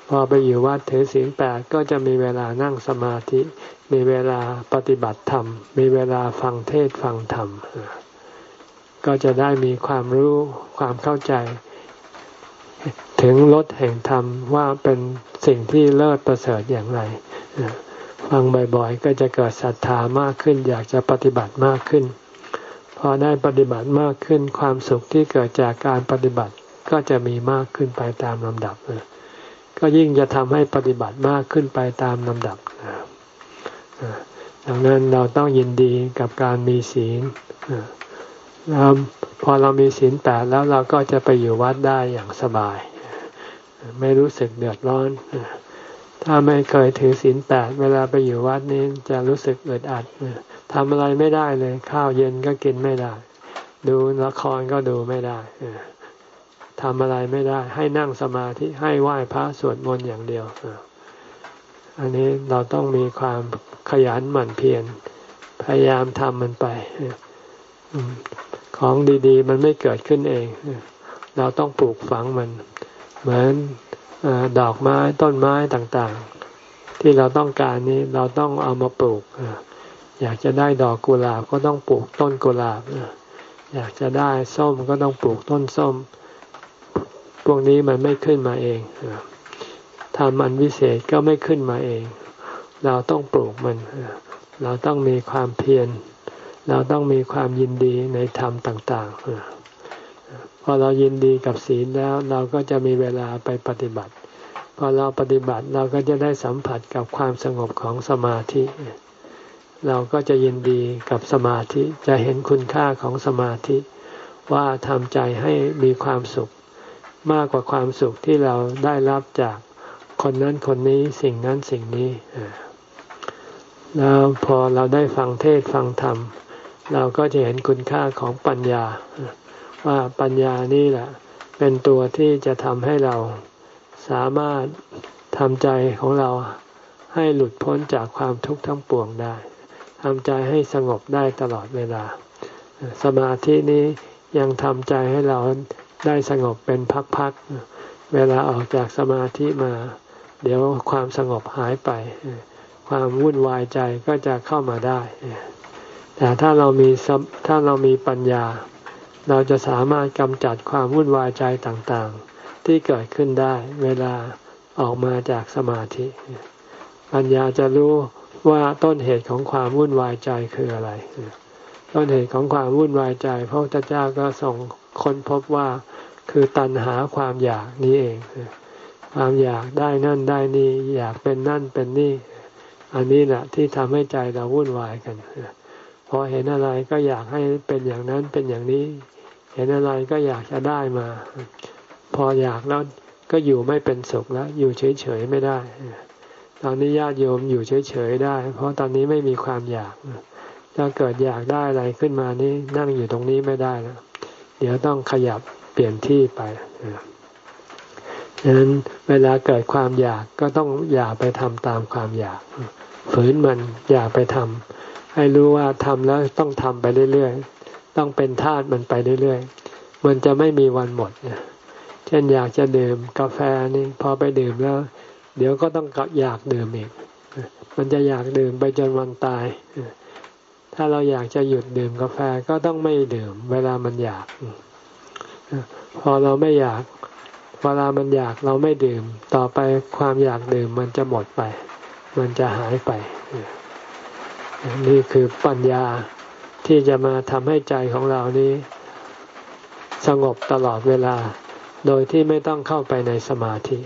พอไปอยู่วัดถือศีลแปดก็จะมีเวลานั่งสมาธิ มีเวลาปฏิบัติธรรม มีเวลาฟังเทศฟังธรรม ก็จะได้มีความรู้ความเข้าใจ ถึงลดแห่งธรรมว่าเป็นสิ่งที่เลิศประเสริฐอย่างไร ฟังบ่อยๆ ก็จะเกิดศรัทธามากขึ้น อยากจะปฏิบัติมากขึ้น พอได้ปฏิบัติมากขึ้น ความสุขที่เกิดจากการปฏิบัติก็จะมีมากขึ้นไปตามลำดับ ก็ยิ่งจะทำให้ปฏิบัติมากขึ้นไปตามลำดับ ดังนั้นเราต้องยินดีกับการมีศีลแล้วพอเรามีศีลแปดแล้วเราก็จะไปอยู่วัดได้อย่างสบาย ไม่รู้สึกเดือดร้อน ถ้าไม่เคยถือศีลแปดเวลาไปอยู่วัดนี้จะรู้สึกอึดอัดทำอะไรไม่ได้เลย ข้าวเย็นก็กินไม่ได้ ดูละครก็ดูไม่ได้ทำอะไรไม่ได้ ให้นั่งสมาธิให้ไหว้พระสวดมนต์อย่างเดียวอันนี้เราต้องมีความ ขยันหมั่นเพียรพยายามทำมันไปของดี ๆ มันไม่เกิดขึ้นเอง เราต้องปลูกฝังมัน เหมือนดอกไม้ต้นไม้ต่างๆ ที่เราต้องการนี้เราต้องเอามาปลูก อยากจะได้ดอกกุหลาบก็ต้องปลูกต้นกุหลาบอยากจะได้ส้มก็ต้องปลูกต้นส้ม พวกนี้มันไม่ขึ้นมาเองทำมันวิเศษก็ไม่ขึ้นมาเอง เราต้องปลูกมัน เราต้องมีความเพียร เราต้องมีความยินดีในธรรมต่างๆ พอเรายินดีกับศีลแล้วเราก็จะมีเวลาไปปฏิบัติ พอเราปฏิบัติเราก็จะได้สัมผัสกับความสงบของสมาธิ เราก็จะยินดีกับสมาธิ จะเห็นคุณค่าของสมาธิ ว่าทำใจให้มีความสุข มากกว่าความสุขที่เราได้รับจากคนนั้นคนนี้สิ่งนั้นสิ่งนี้ แล้วพอเราได้ฟังเทศฟังธรรม เราก็จะเห็นคุณค่าของปัญญา ว่าปัญญานี่แหละ เป็นตัวที่จะทำให้เราสามารถทำใจของเราให้หลุดพ้นจากความทุกข์ทั้งปวงได้ทำใจให้สงบได้ตลอดเวลา สมาธินี้ยังทำใจให้เราได้สงบเป็นพักๆเวลาออกจากสมาธิมา เดี๋ยวความสงบหายไป ความวุ่นวายใจก็จะเข้ามาได้ แต่ถ้าเรามีถ้าเรามีปัญญา เราจะสามารถกำจัดความวุ่นวายใจต่างๆ ที่เกิดขึ้นได้เวลาออกมาจากสมาธิ ปัญญาจะรู้ว่าต้นเหตุของความวุ่นวายใจคืออะไร ต้นเหตุของความวุ่นวายใจ พระพุทธเจ้าก็ส่งค้นพบว่าคือตัณหาความอยากนี้เอง ความอยากได้นั่นได้นี่ อยากเป็นนั่นเป็นนี่ อันนี้แหละที่ทำให้ใจเราวุ่นวายกันพอเห็นอะไรก็อยากให้เป็นอย่างนั้นเป็นอย่างนี้ เห็นอะไรก็อยากจะได้มา พออยากแล้วก็อยู่ไม่เป็นสุขแล้ว อยู่เฉยๆไม่ได้ ตอนนี้ญาติโยมอยู่เฉยๆได้ เพราะตอนนี้ไม่มีความอยากถ้าเกิดอยากได้อะไรขึ้นมานี่นั่งอยู่ตรงนี้ไม่ได้แล้วเดี๋ยวต้องขยับเปลี่ยนที่ไป ดังนั้นเวลาเกิดความอยากก็ต้องอย่าไปทำตามความอยาก ฝืนมันอย่าไปทำให้รู้ว่าทำแล้วต้องทำไปเรื่อยๆ ต้องเป็นทาสมันไปเรื่อยๆ มันจะไม่มีวันหมดเนี่ยเช่นอยากจะดื่มกาแฟนี่พอไปดื่มแล้ว เดี๋ยวก็ต้องอยากดื่มอีก มันจะอยากดื่มไปจนวันตาย ถ้าเราอยากจะหยุดดื่มกาแฟก็ต้องไม่ดื่ม เวลามันอยาก พอเราไม่อยาก เวลามันอยากเราไม่ดื่ม ต่อไปความอยากดื่มมันจะหมดไป มันจะหายไป นี่คือปัญญาที่จะมาทำให้ใจของเรานี้ สงบตลอดเวลา โดยที่ไม่ต้องเข้าไปในสมาธิ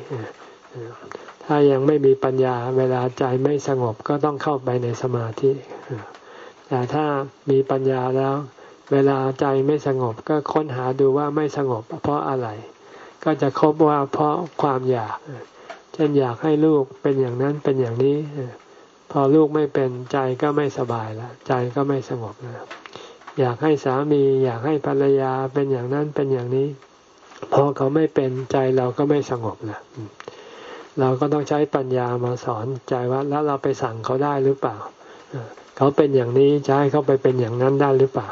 ถ้ายังไม่มีปัญญาเวลาใจไม่สงบก็ต้องเข้าไปในสมาธิ แต่ถ้ามีปัญญาแล้ว เวลาใจไม่สงบก็ค้นหาดูว่าไม่สงบเพราะอะไร ก็จะคบว่าเพราะความอยาก เช่นอยากให้ลูกเป็นอย่างนั้นเป็นอย่างนี้ พอลูกไม่เป็นใจก็ไม่สบายละใจก็ไม่สงบนะอยากให้สามี อยากให้ภรรยาเป็นอย่างนั้นเป็นอย่างนี้ พอเขาไม่เป็นใจเราก็ไม่สงบนะเราก็ต้องใช้ปัญญามาสอนใจว่าแล้วเราไปสั่งเขาได้หรือเปล่าเขาเป็นอย่างนี้จะให้เขาไปเป็นอย่างนั้นได้หรือเปล่า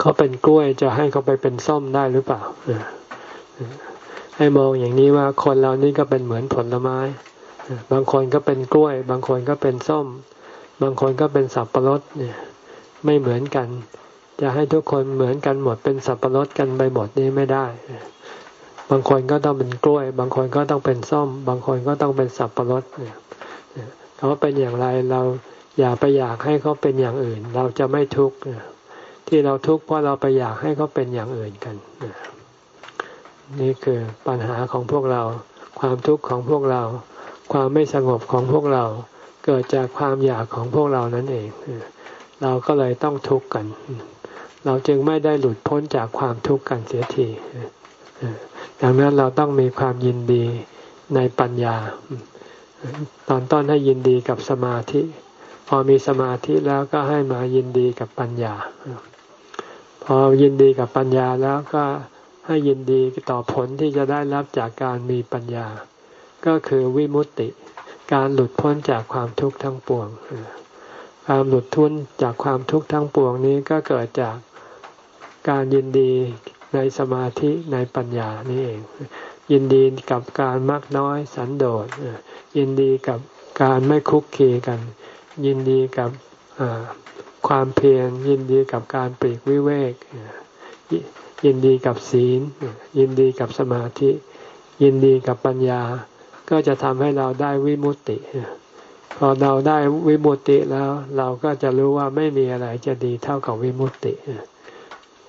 เขาเป็นกล้วยจะให้เขาไปเป็นส้มได้หรือเปล่า ให้มองอย่างนี้ว่าคนเรานี่ก็เป็นเหมือนผลไม้ บางคนก็เป็นกล้วย บางคนก็เป็นส้ม บางคนก็เป็นสับปะรดเนี่ย ไม่เหมือนกัน จะให้ทุกคนเหมือนกันหมดเป็นสับปะรดกันไปหมดนี่ไม่ได้ บางคนก็ต้องเป็นกล้วย บางคนก็ต้องเป็นส้ม บางคนก็ต้องเป็นสับปะรดเนี่ยเขาเป็นอย่างไรเราอย่าไปอยากให้เขาเป็นอย่างอื่น เราจะไม่ทุกข์ที่เราทุกข์เพราะเราไปอยากให้เขาเป็นอย่างอื่นกันนี่ นี่คือปัญหาของพวกเรา ความทุกข์ของพวกเรา ความไม่สงบของพวกเรา เกิดจากความอยากของพวกเรานั่นเอง เราก็เลยต้องทุกข์กัน เราจึงไม่ได้หลุดพ้นจากความทุกข์กันเสียทีดังนั้นเราต้องมีความยินดีในปัญญา ตอนต้นให้ยินดีกับสมาธิ พอมีสมาธิแล้วก็ให้มายินดีกับปัญญา พอยินดีกับปัญญาแล้วก็ ให้ยินดีต่อผลที่จะได้รับจากการมีปัญญา ก็คือวิมุตติ การหลุดพ้นจากความทุกข์ทั้งปวงการหลุดทุนจากความทุกข์ทั้งปวงนี้ก็เกิดจากการยินดีในสมาธิในปัญญานี่เอง ยินดีกับการมักน้อยสันโดษยินดีกับการไม่คุกคีกัน ยินดีกับความเพียรยินดีกับการปลีกวิเวก ยินดีกับศีล ยินดีกับสมาธิ ยินดีกับปัญญา ก็จะทำให้เราได้วิมุตติ พอเราได้วิมุตติแล้ว เราก็จะรู้ว่าไม่มีอะไรจะดีเท่ากับวิมุตติ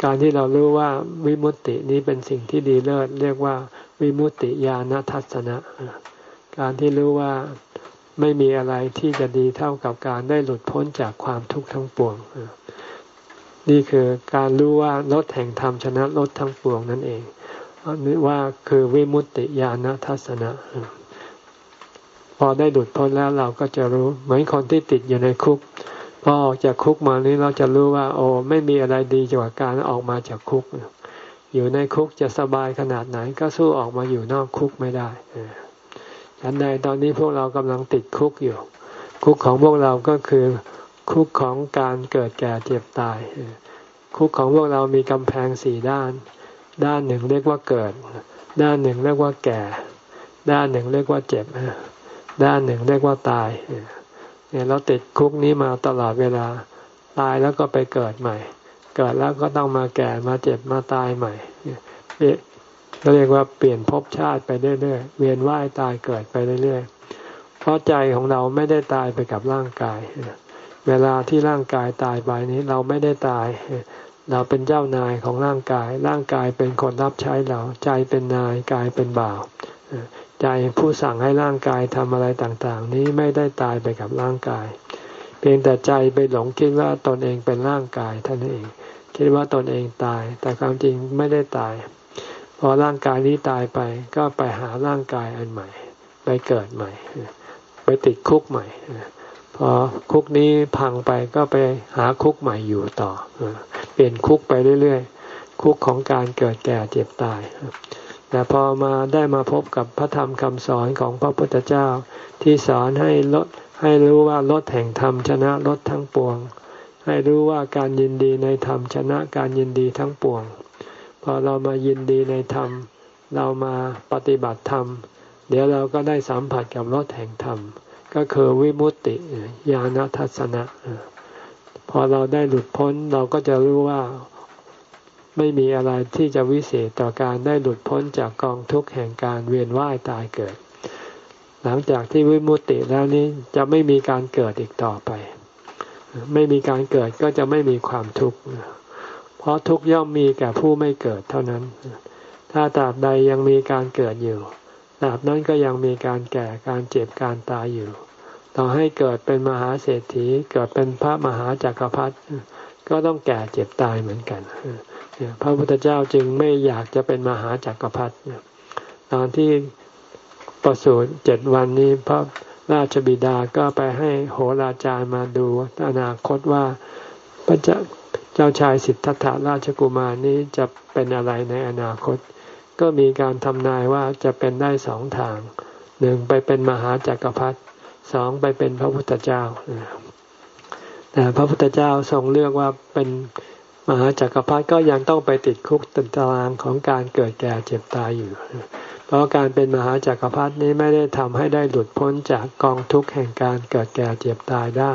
การที่เรารู้ว่าวิมุตตินี้เป็นสิ่งที่ดีเลิศเรียกว่าวิมุตติญาณทัศนะ การที่รู้ว่าไม่มีอะไรที่จะดีเท่ากับการได้หลุดพ้นจากความทุกข์ทั้งปวง นี่คือการรู้ว่ารถแห่งธรรมชนะรถทั้งปวงนั่นเองนี่ว่าคือวิมุตติญาณทัศนะ พอได้ดุดพ้นแล้วเราก็จะรู้ เหมือนคนที่ติดอยู่ในคุกพอออกจากคุกมานี้เราจะรู้ว่า โอ้ไม่มีอะไรดีกว่าการออกมาจากคุก อยู่ในคุกจะสบายขนาดไหนก็สู้ออกมาอยู่นอกคุกไม่ได้ฉันใดตอนนี้พวกเรากำลังติดคุกอยู่ คุกของพวกเราก็คือ คุกของการเกิดแก่เจ็บตาย คุกของพวกเรามีกำแพงสี่ด้าน ด้านหนึ่งเรียกว่าเกิด ด้านหนึ่งเรียกว่าแก่ ด้านหนึ่งเรียกว่าเจ็บ ด้านหนึ่งเรียกว่าตาย เนี่ยเราติดคุกนี้มาตลอดเวลา ตายแล้วก็ไปเกิดใหม่ เกิดแล้วก็ต้องมาแก่มาเจ็บมาตายใหม่เราเรียกว่าเปลี่ยนภพชาติไปเรื่อยๆ เวียนว่ายตายเกิดไปเรื่อยๆ เพราะใจของเราไม่ได้ตายไปกับร่างกาย เวลาที่ร่างกายตายไปนี้เราไม่ได้ตาย เราเป็นเจ้านายของร่างกาย ร่างกายเป็นคนรับใช้เรา ใจเป็นนายกายเป็นบ่าว ใจผู้สั่งให้ร่างกายทำอะไรต่างๆ นี้ไม่ได้ตายไปกับร่างกาย เพียงแต่ใจไปหลงคิดว่าตนเองเป็นร่างกายท่านเอง คิดว่าตนเองตาย แต่ความจริงไม่ได้ตาย พอร่างกายนี้ตายไป ก็ไปหาร่างกายอันใหม่ ไปเกิดใหม่ ไปติดคุกใหม่ คุกนี้พังไปก็ไปหาคุกใหม่อยู่ต่อเปลี่ยนคุกไปเรื่อยๆ คุกของการเกิดแก่เจ็บตาย แต่พอมาได้มาพบกับพระธรรมคำสอนของพระพุทธเจ้า ที่สอนให้ลดให้รู้ว่าลดแห่งธรรมชนะลดทั้งปวง ให้รู้ว่าการยินดีในธรรมชนะการยินดีทั้งปวง พอเรามายินดีในธรรม เรามาปฏิบัติธรรม เดี๋ยวเราก็ได้สัมผัสกับลดแห่งธรรม ก็คือวิมุตติญาณทัศนะพอเราได้หลุดพ้นเราก็จะรู้ว่าไม่มีอะไรที่จะวิเศษต่อการได้หลุดพ้นจากกองทุกข์แห่งการเวียนว่ายตายเกิด หลังจากที่วิมุตติแล้วนี้จะไม่มีการเกิดอีกต่อไป ไม่มีการเกิดก็จะไม่มีความทุกข์เพราะทุกย่อมมีแก่ผู้ไม่เกิดเท่านั้น ถ้าตราบใดยังมีการเกิดอยู่ ตราบนั้นก็ยังมีการแก่การเจ็บการตายอยู่ ต่อให้เกิดเป็นมหาเศรษฐีเกิดเป็นพระมหาจักรพรรดิก็ต้องแก่เจ็บตายเหมือนกันพระพุทธเจ้าจึงไม่อยากจะเป็นมหาจักรพรรดิตอนที่ประสูติเจ็ดวันนี้พระราชบิดาก็ไปให้โหราจารย์มาดูอนาคตว่าพระเจ้าเจ้าชายสิทธัตถราชกุมารนี้จะเป็นอะไรในอนาคต ก็มีการทำนายว่าจะเป็นได้สองทาง หนึ่งไปเป็นมหาจักรพรรดิสองไปเป็นพระพุทธเจ้าแต่พระพุทธเจ้าทรงเลือกว่าเป็นมหาจักรพรรดิก็ยังต้องไปติดคุกติดตารางของการเกิดแก่เจ็บตายอยู่ เพราะการเป็นมหาจักรพรรดินี้ไม่ได้ทำให้ได้หลุดพ้นจากกองทุกข์แห่งการเกิดแก่เจ็บตายได้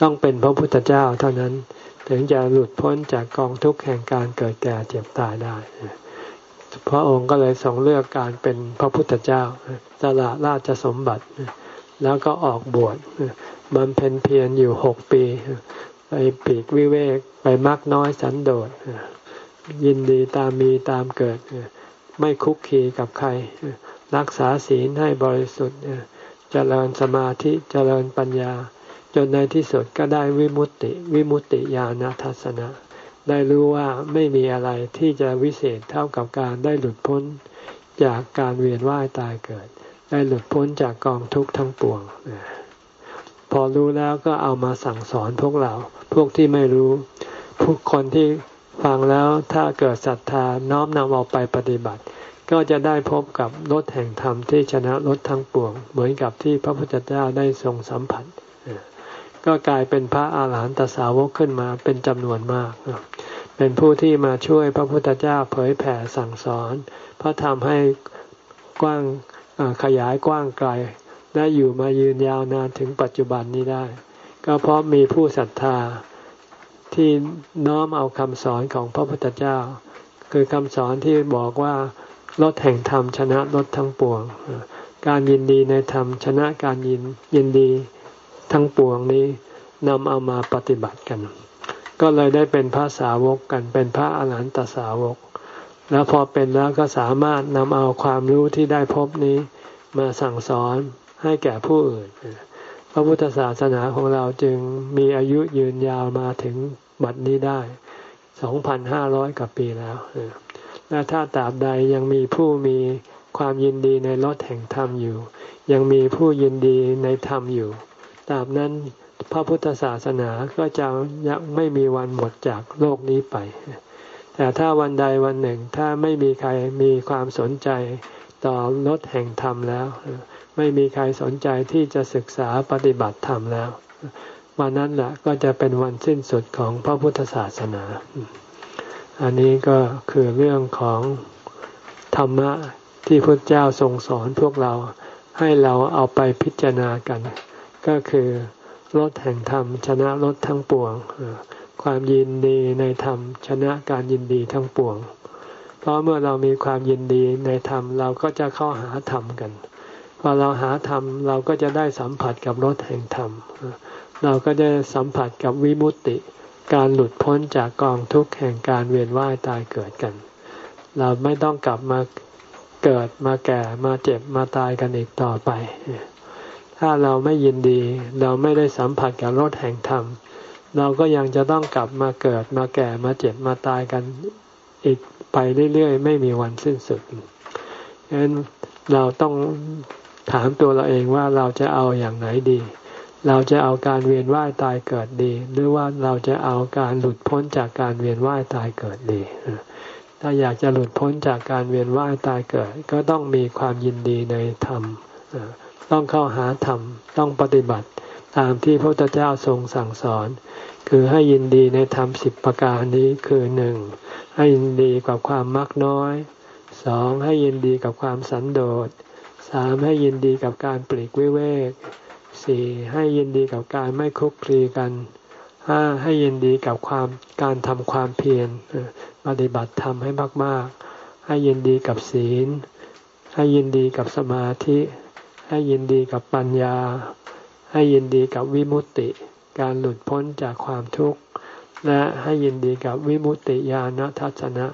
ต้องเป็นพระพุทธเจ้าเท่านั้นถึงจะหลุดพ้นจากกองทุกข์แห่งการเกิดแก่เจ็บตายได้ พระองค์ก็เลยทรงเลือกการเป็นพระพุทธเจ้าสละราชสมบัติ แล้วก็ออกบวชบำเพ็ญเพียรอยู่หกปี ไปปีกวิเวกไปมักน้อยสันโดษยินดีตามมีตามเกิด ไม่คุกคีกับใคร รักษาศีลให้บริสุทธิ์เจริญสมาธิเจริญปัญญา จนในที่สุดก็ได้วิมุตติ วิมุตติญาณทัศนะ ได้รู้ว่าไม่มีอะไรที่จะวิเศษเท่ากับการได้หลุดพ้นจากการเวียนว่ายตายเกิด ได้หลุดพ้นจากกองทุกข์ทั้งปวง พอรู้แล้วก็เอามาสั่งสอนพวกเรา พวกที่ไม่รู้ พวกคนที่ฟังแล้วถ้าเกิดศรัทธาน้อมนำเอาไปปฏิบัติ ก็จะได้พบกับรถแห่งธรรมที่ชนะรถทั้งปวง เหมือนกับที่พระพุทธเจ้าได้ทรงสัมผัส ก็กลายเป็นพระอาหารหันตสาวกขึ้นมาเป็นจำนวนมาก เป็นผู้ที่มาช่วยพระพุทธเจ้าเผยแผ่สั่งสอน พระธรรมให้กว้างขยายกว้างไกลได้อยู่มายืนยาวนานถึงปัจจุบันนี้ได้ ก็เพราะมีผู้ศรัทธาที่น้อมเอาคำสอนของพระพุทธเจ้า คือคำสอนที่บอกว่าลดแห่งธรรมชนะลดทั้งปวง การยินดีในธรรมชนะการยินยินดี ทั้งปวงนี้นำเอามาปฏิบัติกัน ก็เลยได้เป็นพระสาวกกัน เป็นพระอรหันตสาวก แล้วพอเป็นแล้วก็สามารถนำเอาความรู้ที่ได้พบนี้มาสั่งสอนให้แก่ผู้อื่น พระพุทธศาสนาของเราจึงมีอายุยืนยาวมาถึงบัดนี้ได้สองพันห้าร้อยกว่าปีแล้ว และถ้าตราบใดยังมีผู้มีความยินดีในรถแห่งธรรมอยู่ ยังมีผู้ยินดีในธรรมอยู่ ตราบนั้นพระพุทธศาสนาก็จะยังไม่มีวันหมดจากโลกนี้ไป แต่ถ้าวันใดวันหนึ่งถ้าไม่มีใครมีความสนใจต่อรถแห่งธรรมแล้ว ไม่มีใครสนใจที่จะศึกษาปฏิบัติธรรมแล้ววันนั้นแหละก็จะเป็นวันสิ้นสุดของพระพุทธศาสนา อันนี้ก็คือเรื่องของธรรมะที่พระเจ้าทรงสอนพวกเราให้เราเอาไปพิจารณากัน ก็คือลดแห่งธรรม ชนะลดทั้งปวง ความยินดีในธรรม ชนะการยินดีทั้งปวง เพราะเมื่อเรามีความยินดีในธรรม เราก็จะเข้าหาธรรมกันพอเราหาธรรมเราก็จะได้สัมผัสกับรสแห่งธรรม เราก็ได้สัมผัสกับวิมุตติ การหลุดพ้นจากกองทุกข์แห่งการเวียนว่ายตายเกิดกัน เราไม่ต้องกลับมาเกิดมาแก่มาเจ็บมาตายกันอีกต่อไป ถ้าเราไม่ยินดี เราไม่ได้สัมผัสกับรสแห่งธรรม เราก็ยังจะต้องกลับมาเกิดมาแก่มาเจ็บมาตายกันอีกไปเรื่อยๆ ไม่มีวันสิ้นสุดฉะนั้นเราต้องถามตัวเราเองว่าเราจะเอาอย่างไหนดี เราจะเอาการเวียนว่ายตายเกิดดี หรือว่าเราจะเอาการหลุดพ้นจากการเวียนว่ายตายเกิดดี ถ้าอยากจะหลุดพ้นจากการเวียนว่ายตายเกิด ก็ต้องมีความยินดีในธรรม ต้องเข้าหาธรรม ต้องปฏิบัติตามที่พระพุทธเจ้าทรงสั่งสอน คือให้ยินดีในธรรมสิบประการนี้คือหนึ่งให้ยินดีกับความมักน้อยสองให้ยินดีกับความสันโดษสามให้ยินดีกับการปลีกวิเวกสี่ให้ยินดีกับการไม่คุกคลีกันห้าให้ยินดีกับความการทำความเพียรปฏิบัติธรรมให้มาก ๆ ให้ยินดีกับศีล ให้ยินดีกับสมาธิ ให้ยินดีกับปัญญา ให้ยินดีกับวิมุตติ การหลุดพ้นจากความทุกข์ และให้ยินดีกับวิมุตติญาณทัศนะ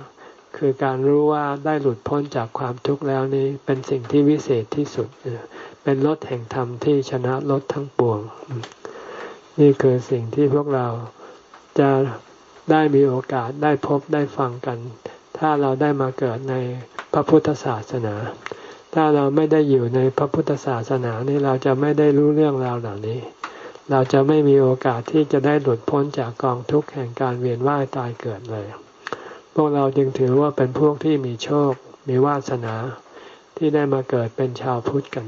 คือการรู้ว่าได้หลุดพ้นจากความทุกข์แล้วนี้เป็นสิ่งที่วิเศษที่สุด เป็นรถแห่งธรรมที่ชนะรถทั้งปวง นี่คือสิ่งที่พวกเราจะได้มีโอกาสได้พบได้ฟังกัน ถ้าเราได้มาเกิดในพระพุทธศาสนา ถ้าเราไม่ได้อยู่ในพระพุทธศาสนานี่เราจะไม่ได้รู้เรื่องราวเหล่านี้ เราจะไม่มีโอกาสที่จะได้หลุดพ้นจากกองทุกข์แห่งการเวียนว่ายตายเกิดเลย พวกเราจึงถือว่าเป็นพวกที่มีโชค มีวาสนาที่ได้มาเกิดเป็นชาวพุทธกัน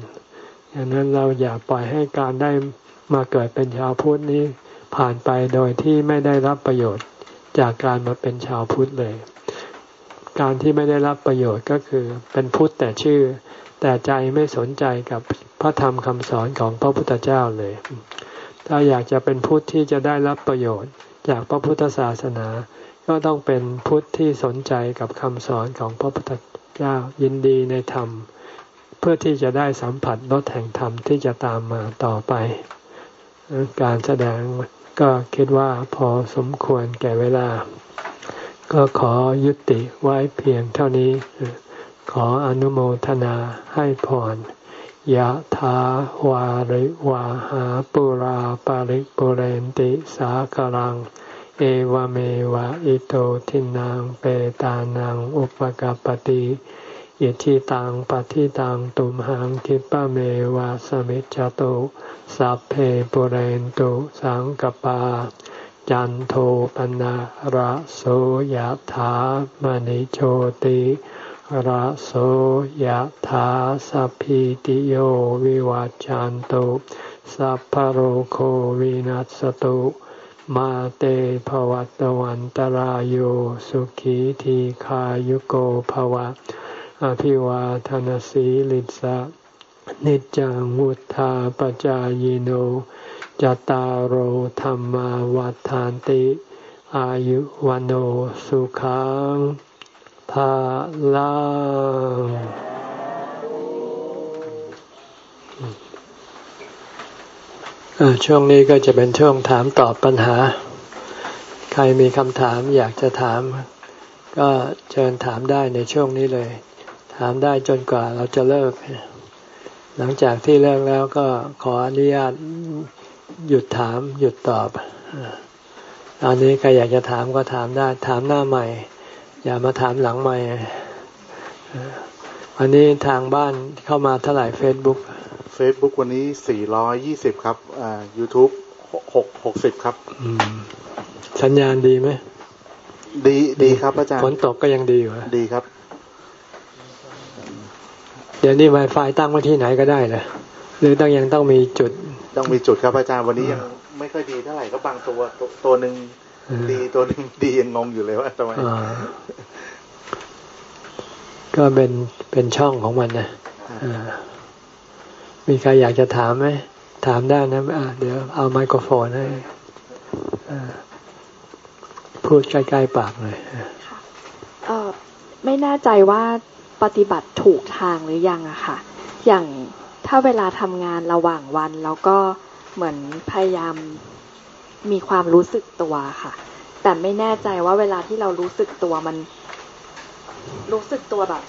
อย่างนั้นเราอย่าปล่อยให้การได้มาเกิดเป็นชาวพุทธนี้ผ่านไปโดยที่ไม่ได้รับประโยชน์จากการมาเป็นชาวพุทธเลย การที่ไม่ได้รับประโยชน์ก็คือเป็นพุทธแต่ชื่อ แต่ใจไม่สนใจกับพระธรรมคำสอนของพระพุทธเจ้าเลย ถ้าอยากจะเป็นพุทธที่จะได้รับประโยชน์ จากพระพุทธศาสนา ก็ต้องเป็นพุทธที่สนใจกับคำสอนของพระพุทธเจ้ายินดีในธรรม เพื่อที่จะได้สัมผัสรสแห่งธรรมที่จะตามมาต่อไป การแสดงก็คิดว่าพอสมควรแก่เวลา ก็ขอยุติไว้เพียงเท่านี้ ขออนุโมทนาให้พรยะถาวาริวาหาปุราปาริปุเรนติสากลัง เอวเมวะอิโตทินังเปตานังอุปกปติอิทิตังปฏิตังตุมหังคิปะเมวะสมิจจโตสัพเพปุเรนตุสังกปา จันโทปนะระโสยะถามณิโชติ ระโสยถาสัพพิติโยวิวัจจันตุสัพพโรโควินัสตุมาเตภวัตวันตรโยสุขีทีขายุโกภวะ อภิวาทนสีลิสะนิจังวุธาปจายโนจตารโหธรรมวัฏานติ อายุวันโอสุขัง ภาลังช่วงนี้ก็จะเป็นช่วงถามตอบปัญหา ใครมีคำถามอยากจะถาม ก็เชิญถามได้ในช่วงนี้เลย ถามได้จนกว่าเราจะเลิก หลังจากที่เลิกแล้วก็ขออนุญาตหยุดถามหยุดตอบตอนนี้ใครอยากจะถามก็ถามได้ถามหน้าใหม่ อย่ามาถามหลังใหม่วันนี้ทางบ้านเข้ามาเท่าไหร่เฟซบุ๊ก
เฟซบุ๊กวันนี้ 420 ครับอ่า YouTube 6 60 ครับ
สัญญาณดีไหม
ดีดีครับอาจารย์
ฝนตกก็ยังดีอยู่
ดีครับ
เดี๋ยวนี้ไวไฟตั้งไว้ที่ไหนก็ได้เลยหรือต้องยังต้องมีจุด
ต้องมีจุดครับอาจารย์วันนี้ยังไม่ค่อยดีเท่าไหร่ก็บางตัวตัวหนึ่ง ดีตัวหนึ่งดียังงงอยู่เลยว่าทำไม
ก็เป็นเป็นช่องของมันนะอ่ามีใครอยากจะถามไหมถามได้นะะเดี๋ยวเอาไมโครโฟนให้พูดใกล้ๆปากเลย
เออไม่แน่ใจว่าปฏิบัติถูกทางหรือยังอะค่ะ อย่างถ้าเวลาทำงานระหว่างวัน แล้วก็เหมือนพยายาม มีความรู้สึกตัวค่ะ แต่ไม่แน่ใจว่าเวลาที่เรารู้สึกตัวมัน รู้สึกตัวแบบ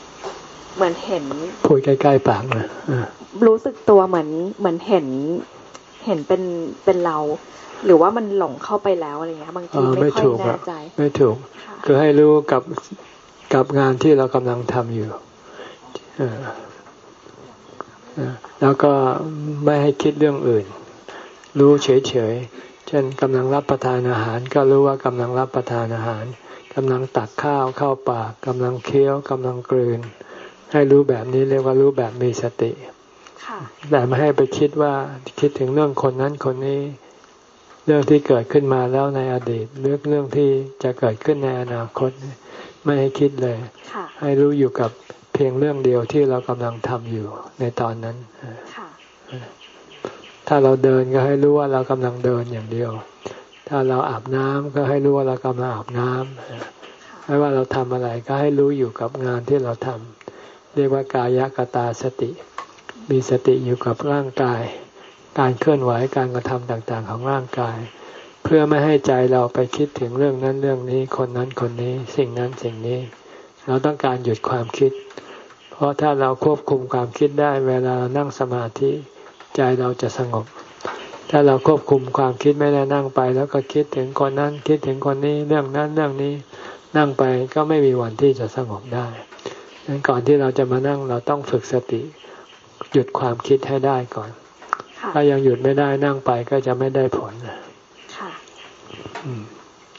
เหมือนเห็น
พูดใกล้ๆปากนะ
รู้สึกตัวเหมือนเหมือนเห็นเห็นเป็นเป็นเรา หรือว่ามันหลงเข้าไปแล้วอะไรเงี้ยบางทีไม่ค่อยแน่ใจ
ไม่ถูก คือให้รู้กับกับงานที่เรากำลังทำอยู่แล้วก็ไม่ให้คิดเรื่องอื่น รู้เฉยๆ เช่นกำลังรับประทานอาหาร ก็รู้ว่ากำลังรับประทานอาหารกำลังตักข้าวเข้าปากกำลังเคี้ยวกำลังกลืน ให้รู้แบบนี้เรียกว่ารู้แบบมีสติแต่ไม่ให้ไปคิดว่าคิดถึงเรื่องคนนั้นคนนี้ เรื่องที่เกิดขึ้นมาแล้วในอดีตเรื่องเรื่องที่จะเกิดขึ้นในอนาคต ไม่ให้คิดเลยให้รู้อยู่กับเพียงเรื่องเดียวที่เรากำลังทำอยู่ในตอนนั้น ถ้าเราเดินก็ให้รู้ว่าเรากำลังเดินอย่างเดียว ถ้าเราอาบน้ำก็ให้รู้ว่าเรากำลังอาบน้ำไม่ว่าเราทำอะไรก็ให้รู้อยู่กับงานที่เราทำเรียกว่ากายกตาสติ มีสติอยู่กับร่างกาย การเคลื่อนไหวการกระทำต่างๆ ของร่างกาย เพื่อไม่ให้ใจเราไปคิดถึงเรื่องนั้นเรื่องนี้คนนั้นคนนี้ สิ่งนั้นสิ่งนี้ เราต้องการหยุดความคิด เพราะถ้าเราควบคุมความคิดได้เวลานั่งสมาธิ ใจเราจะสงบ ถ้าเราควบคุมความคิดไม่ได้นั่งไป แล้วก็คิดถึงคนนั้นคิดถึงคนนี้เรื่องนั้นเรื่องนี้นั่งไปก็ไม่มีวันที่จะสงบได้ดังนั้นก่อนที่เราจะมานั่งเราต้องฝึกสติ หยุดความคิดให้ได้ก่อน ถ้ายังหยุดไม่ได้นั่งไปก็จะไม่ได้ผลค่ะ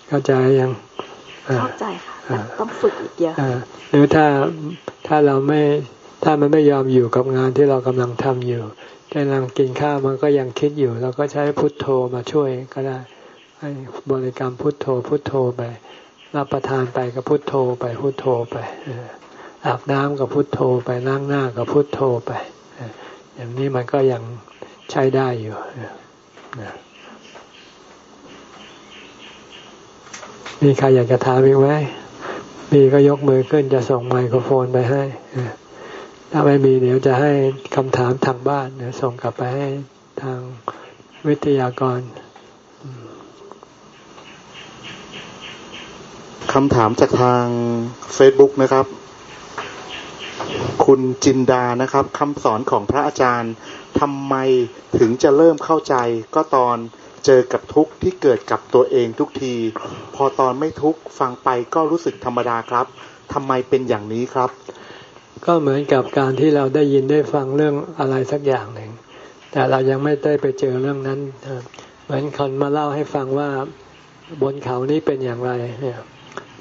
เข้าใจยัง
เข้าใจค่ะต้องฝึกอีกเยอะ
หรือถ้าถ้าเราไม่ถ้ามันไม่ยอมอยู่กับงานที่เรากำลังทำอยู่ กำลังกินข้าวมันก็ยังคิดอยู่ เราก็ใช้พุทโธมาช่วยก็ได้ให้บริกรรมพุทโธพุทโธไป รับประทานไปก็พุทโธไปพุทโธไปอาบน้ำกับพุทโธไปล้างหน้ากับพุทโธไปอย่างนี้มันก็ยังใช้ได้อยู่มีใครอยากจะถามอีกไหมมีก็ยกมือขึ้นจะส่งไมโครโฟนไปให้ ถ้าไม่มีเดี๋ยวจะให้คำถามทางบ้านเดี๋ยวส่งกลับไปให้ทางวิทยากร
คำถามจากทาง Facebook นะครับ คุณจินดานะครับคำสอนของพระอาจารย์ทำไมถึงจะเริ่มเข้าใจก็ตอนเจอกับทุกข์ที่เกิดกับตัวเองทุกที พอตอนไม่ทุกข์ฟังไปก็รู้สึกธรรมดาครับทำไมเป็นอย่างนี้ครับ
ก็เหมือนกับการที่เราได้ยินได้ฟังเรื่องอะไรสักอย่างหนึ่ง แต่เรายังไม่ได้ไปเจอเรื่องนั้น เหมือนคนมาเล่าให้ฟังว่าบนเขานี้เป็นอย่างไรเนี่ย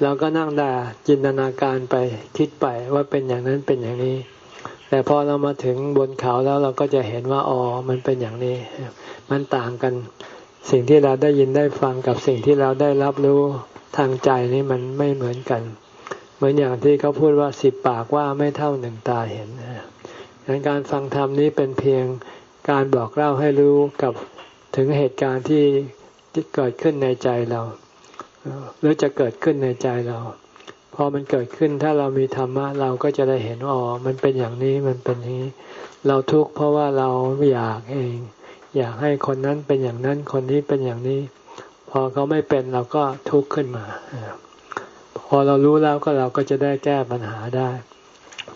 เราก็นั่งด่าจินตนาการไปคิดไปว่าเป็นอย่างนั้นเป็นอย่างนี้ แต่พอเรามาถึงบนเขาแล้วเราก็จะเห็นว่าอ๋อมันเป็นอย่างนี้ มันต่างกัน สิ่งที่เราได้ยินได้ฟังกับสิ่งที่เราได้รับรู้ทางใจนี่มันไม่เหมือนกัน เหมือนอย่างที่เขาพูดว่าสิบปากว่าไม่เท่าหนึ่งตาเห็นดังการฟังธรรมนี้เป็นเพียงการบอกเล่าให้รู้กับถึงเหตุการณ์ที่ที่เกิดขึ้นในใจเรา หรือจะเกิดขึ้นในใจเรา พอมันเกิดขึ้นถ้าเรามีธรรมะเราก็จะได้เห็นอ๋อมันเป็นอย่างนี้มันเป็นนี้ เราทุกข์เพราะว่าเราอยากเอง อยากให้คนนั้นเป็นอย่างนั้นคนนี้เป็นอย่างนี้ พอเขาไม่เป็นเราก็ทุกข์ขึ้นมา พอเรารู้แล้วก็เราก็จะได้แก้ปัญหาได้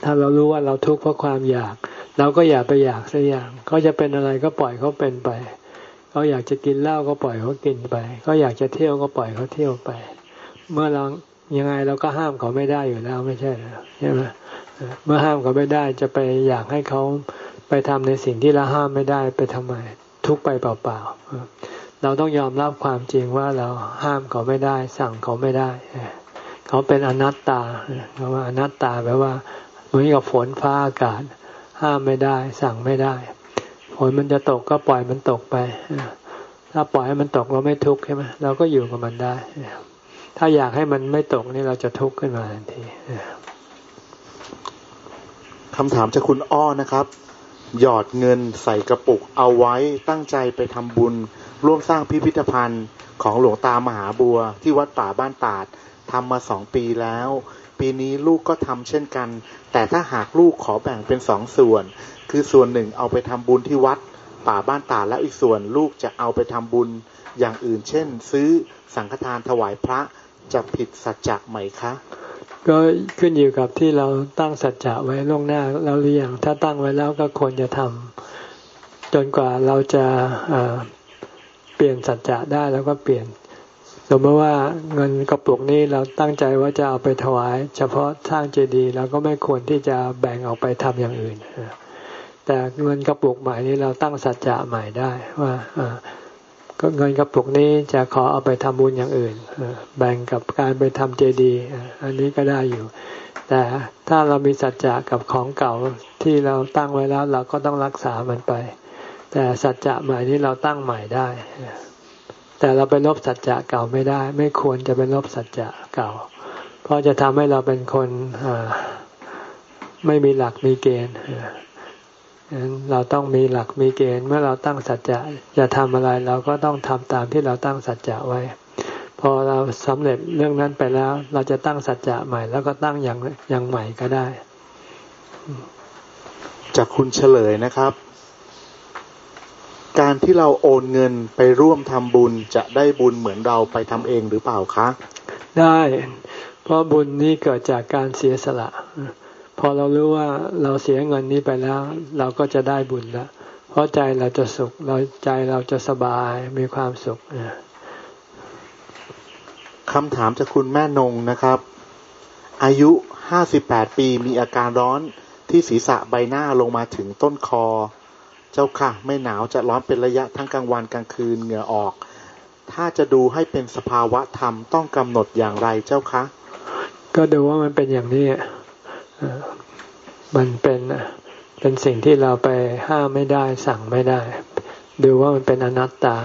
ถ้าเรารู้ว่าเราทุกข์เพราะความอยาก เราก็อย่าไปอยากสักอย่างเขาจะเป็นอะไรก็ปล่อยเขาเป็นไปเขาอยากจะกินเหล้าก็ปล่อยเขากินไปเขาอยากจะเที่ยวก็ปล่อยเขาเที่ยวไป เมื่อเรายังไงเราก็ห้ามเขาไม่ได้อยู่แล้วไม่ใช่หรือใช่ไหมเมื่อห้ามเขาไม่ได้จะไปอยากให้เขาไปทำในสิ่งที่เราห้ามไม่ได้ไปทำไม ทุกไปเปล่าๆเราต้องยอมรับความจริงว่าเราห้ามเขาไม่ได้ สั่งเขาไม่ได้ เขาเป็นอนัตตาคำว่าอนัตตาแปลว่าเหมือนกับฝนฟ้าอากาศ ห้ามไม่ได้ สั่งไม่ได้ฝนมันจะตกก็ปล่อยมันตกไป ถ้าปล่อยให้มันตกเราไม่ทุกข์ใช่ไหมเราก็อยู่กับมันได้ ถ้าอยากให้มันไม่ตกนี่เราจะทุกข์ขึ้นมาทันที
คำถามจากคุณอ้อนะครับ หยอดเงินใส่กระปุกเอาไว้ตั้งใจไปทำบุญ ร่วมสร้างพิพิธภัณฑ์ของหลวงตามหาบัวที่วัดป่าบ้านตาด ทำมาสองปีแล้ว ปีนี้ลูกก็ทำเช่นกัน แต่ถ้าหากลูกขอแบ่งเป็นสองส่วน คือส่วนหนึ่งเอาไปทำบุญที่วัดป่าบ้านตาแล้วอีกส่วนลูกจะเอาไปทำบุญอย่างอื่น เช่น ซื้อสังฆทานถวายพระจะผิดสัจจะไหมคะ
ก็ขึ้นอยู่กับที่เราตั้งสัจจะไว้ล่วงหน้าแล้วหรือยังถ้าตั้งไว้แล้วก็ควรจะทำจนกว่าเราจะเปลี่ยนสัจจะได้แล้วก็เปลี่ยน มมติว่าเงินกระปุกนี้เราตั้งใจว่าจะเอาไปถวาย เฉพาะสร้างเจดีย์เราก็ไม่ควรที่จะแบ่งออกไปทำอย่างอื่นแต่เงินกระปุกใหม่นี้เราตั้งสัจจะใหม่ได้ว่าก็เงินกระปุกนี้จะขอเอาไปทำบุญอย่างอื่นแบ่งกับการไปทำเจดีย์อันนี้ก็ได้อยู่ แต่ถ้าเรามีสัจจะกับของเก่าที่เราตั้งไว้แล้ว เราก็ต้องรักษามันไป แต่สัจจะใหม่นี้เราตั้งใหม่ได้ แต่เราไปลบสัจจะเก่าไม่ได้ ไม่ควรจะไปลบสัจจะเก่า เพราะจะทำให้เราเป็นคนไม่มีหลักมีเกณฑ์เราต้องมีหลักมีเกณฑ์ เมื่อเราตั้งสัจจะจะทำอะไรเราก็ต้องทำตามที่เราตั้งสัจจะไว้ พอเราสำเร็จเรื่องนั้นไปแล้ว เราจะตั้งสัจจะใหม่ แล้วก็ตั้งอย่างอย่างใหม่ก็ได้
จากคุณเฉลยนะครับ การที่เราโอนเงินไปร่วมทำบุญจะได้บุญเหมือนเราไปทำเองหรือเปล่าคะ
ได้ เพราะบุญนี้เกิดจากการเสียสละ พอเรารู้ว่าเราเสียเงินนี้ไปแล้ว เราก็จะได้บุญแล้วเพราะใจเราจะสุข เราใจเราจะสบายมีความสุข
คำถามจากคุณแม่นงนะครับ อายุห้าสิบแปดปีมีอาการร้อนที่ศีรษะใบหน้าลงมาถึงต้นคอ เจ้าค่ะ ไม่หนาวจะร้อนเป็นระยะทั้งกลางวันกลางคืนเหงื่อออก ถ้าจะดูให้เป็นสภาวะธรรมต้องกำหนดอย่างไรเจ้าคะ
ก็ดูว่ามันเป็นอย่างนี้มันเป็นเป็นสิ่งที่เราไปห้ามไม่ได้สั่งไม่ได้ ดูว่ามันเป็นอนัตตา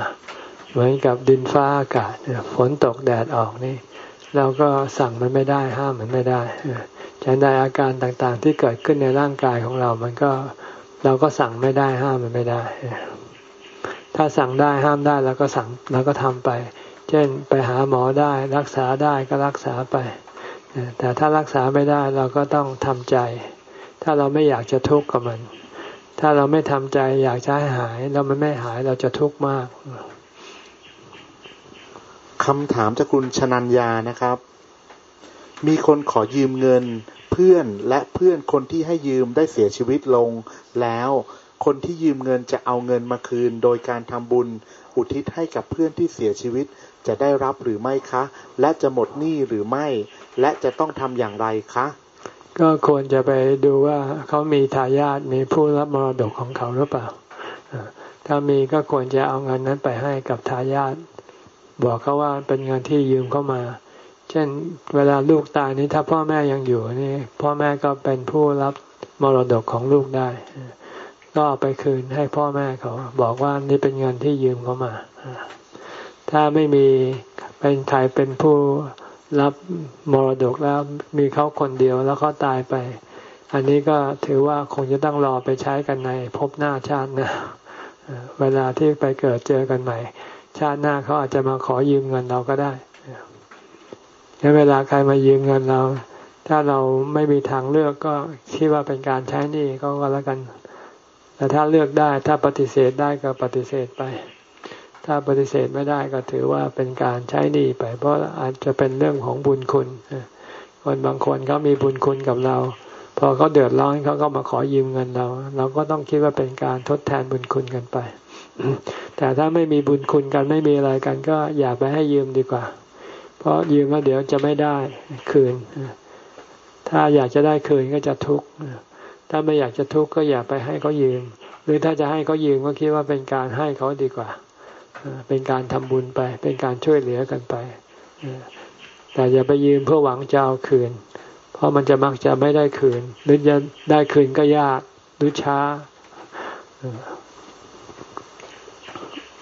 เหมือนกับดินฟ้าอากาศฝนตกแดดออกนี่เราก็สั่งมันไม่ได้ห้ามมันไม่ได้ฉันใดอาการต่างๆที่เกิดขึ้นในร่างกายของเรา มันก็ เราก็สั่งไม่ได้ห้ามมันไม่ได้ ถ้าสั่งได้ห้ามได้เราก็สั่งเราก็ทำไป เช่นไปหาหมอได้รักษาได้ก็รักษาไป แต่ถ้ารักษาไม่ได้เราก็ต้องทำใจ ถ้าเราไม่อยากจะทุกข์กับมัน ถ้าเราไม่ทำใจอยากจะให้หายแล้วมันไม่หายเราจะทุกข์มาก
คำถามจากคุณชนัญญานะครับ มีคนขอยืมเงิน พื่อนและเพื่อนคนที่ให้ยืมได้เสียชีวิตลงแล้ว คนที่ยืมเงินจะเอาเงินมาคืน โดยการทำบุญอุทิศให้กับเพื่อนที่เสียชีวิตจะได้รับหรือไม่คะ และจะหมดหนี้หรือไม่ และจะต้องทำอย่างไรคะ
ก็ควรจะไปดูว่าเขามีทายาทมีผู้รับมรดกของเขาหรือเปล่า ถ้ามีก็ควรจะเอาเงินนั้นไปให้กับทายาทบอกเขาว่าเป็นเงินที่ยืมเข้ามา เช่น เวลาลูกตายนี้ถ้าพ่อแม่ยังอยู่นี่ พ่อแม่ก็เป็นผู้รับมรดกของลูกได้ ก็เอาไปคืนให้พ่อแม่เขา บอกว่านี่เป็นเงินที่ยืมเขามา ถ้าไม่มีเป็นใครเป็นผู้รับมรดกแล้วมีเขาคนเดียวแล้วเขาตายไป อันนี้ก็ถือว่าคงจะต้องรอไปใช้กันในภพหน้าชาตินะเวลาที่ไปเกิดเจอกันใหม่ ชาติหน้าเขาอาจจะมาขอยืมเงินเราก็ได้ แล้วเวลาใครมายืมเงินเรา ถ้าเราไม่มีทางเลือกก็คิดว่าเป็นการใช้หนี้ก็แล้วกัน แต่ถ้าเลือกได้ถ้าปฏิเสธได้ก็ปฏิเสธไป ถ้าปฏิเสธไม่ได้ก็ถือว่าเป็นการใช้หนี้ไป เพราะอาจจะเป็นเรื่องของบุญคุณคนบางคนเขามีบุญคุณกับเรา พอเขาเดือดร้อนเขาก็มาขอยืมเงินเรา เราก็ต้องคิดว่าเป็นการทดแทนบุญคุณกันไป แต่ถ้าไม่มีบุญคุณกันไม่มีอะไรกันก็อย่าไปให้ยืมดีกว่า ราะยืมแล้วเดี๋ยวจะไม่ได้คืน ถ้าอยากจะได้คืนก็จะทุกข์ถ้าไม่อยากจะทุกข์ก็อย่าไปให้เขายืม หรือถ้าจะให้เขายืมก็คิดว่าเป็นการให้เขาดีกว่า เป็นการทำบุญไป เป็นการช่วยเหลือกันไป แต่อย่าไปยืมเพื่อหวังจะเอาคืน เพราะมันจะมักจะไม่ได้คืน หรือจะได้คืนก็ยากหรือช้า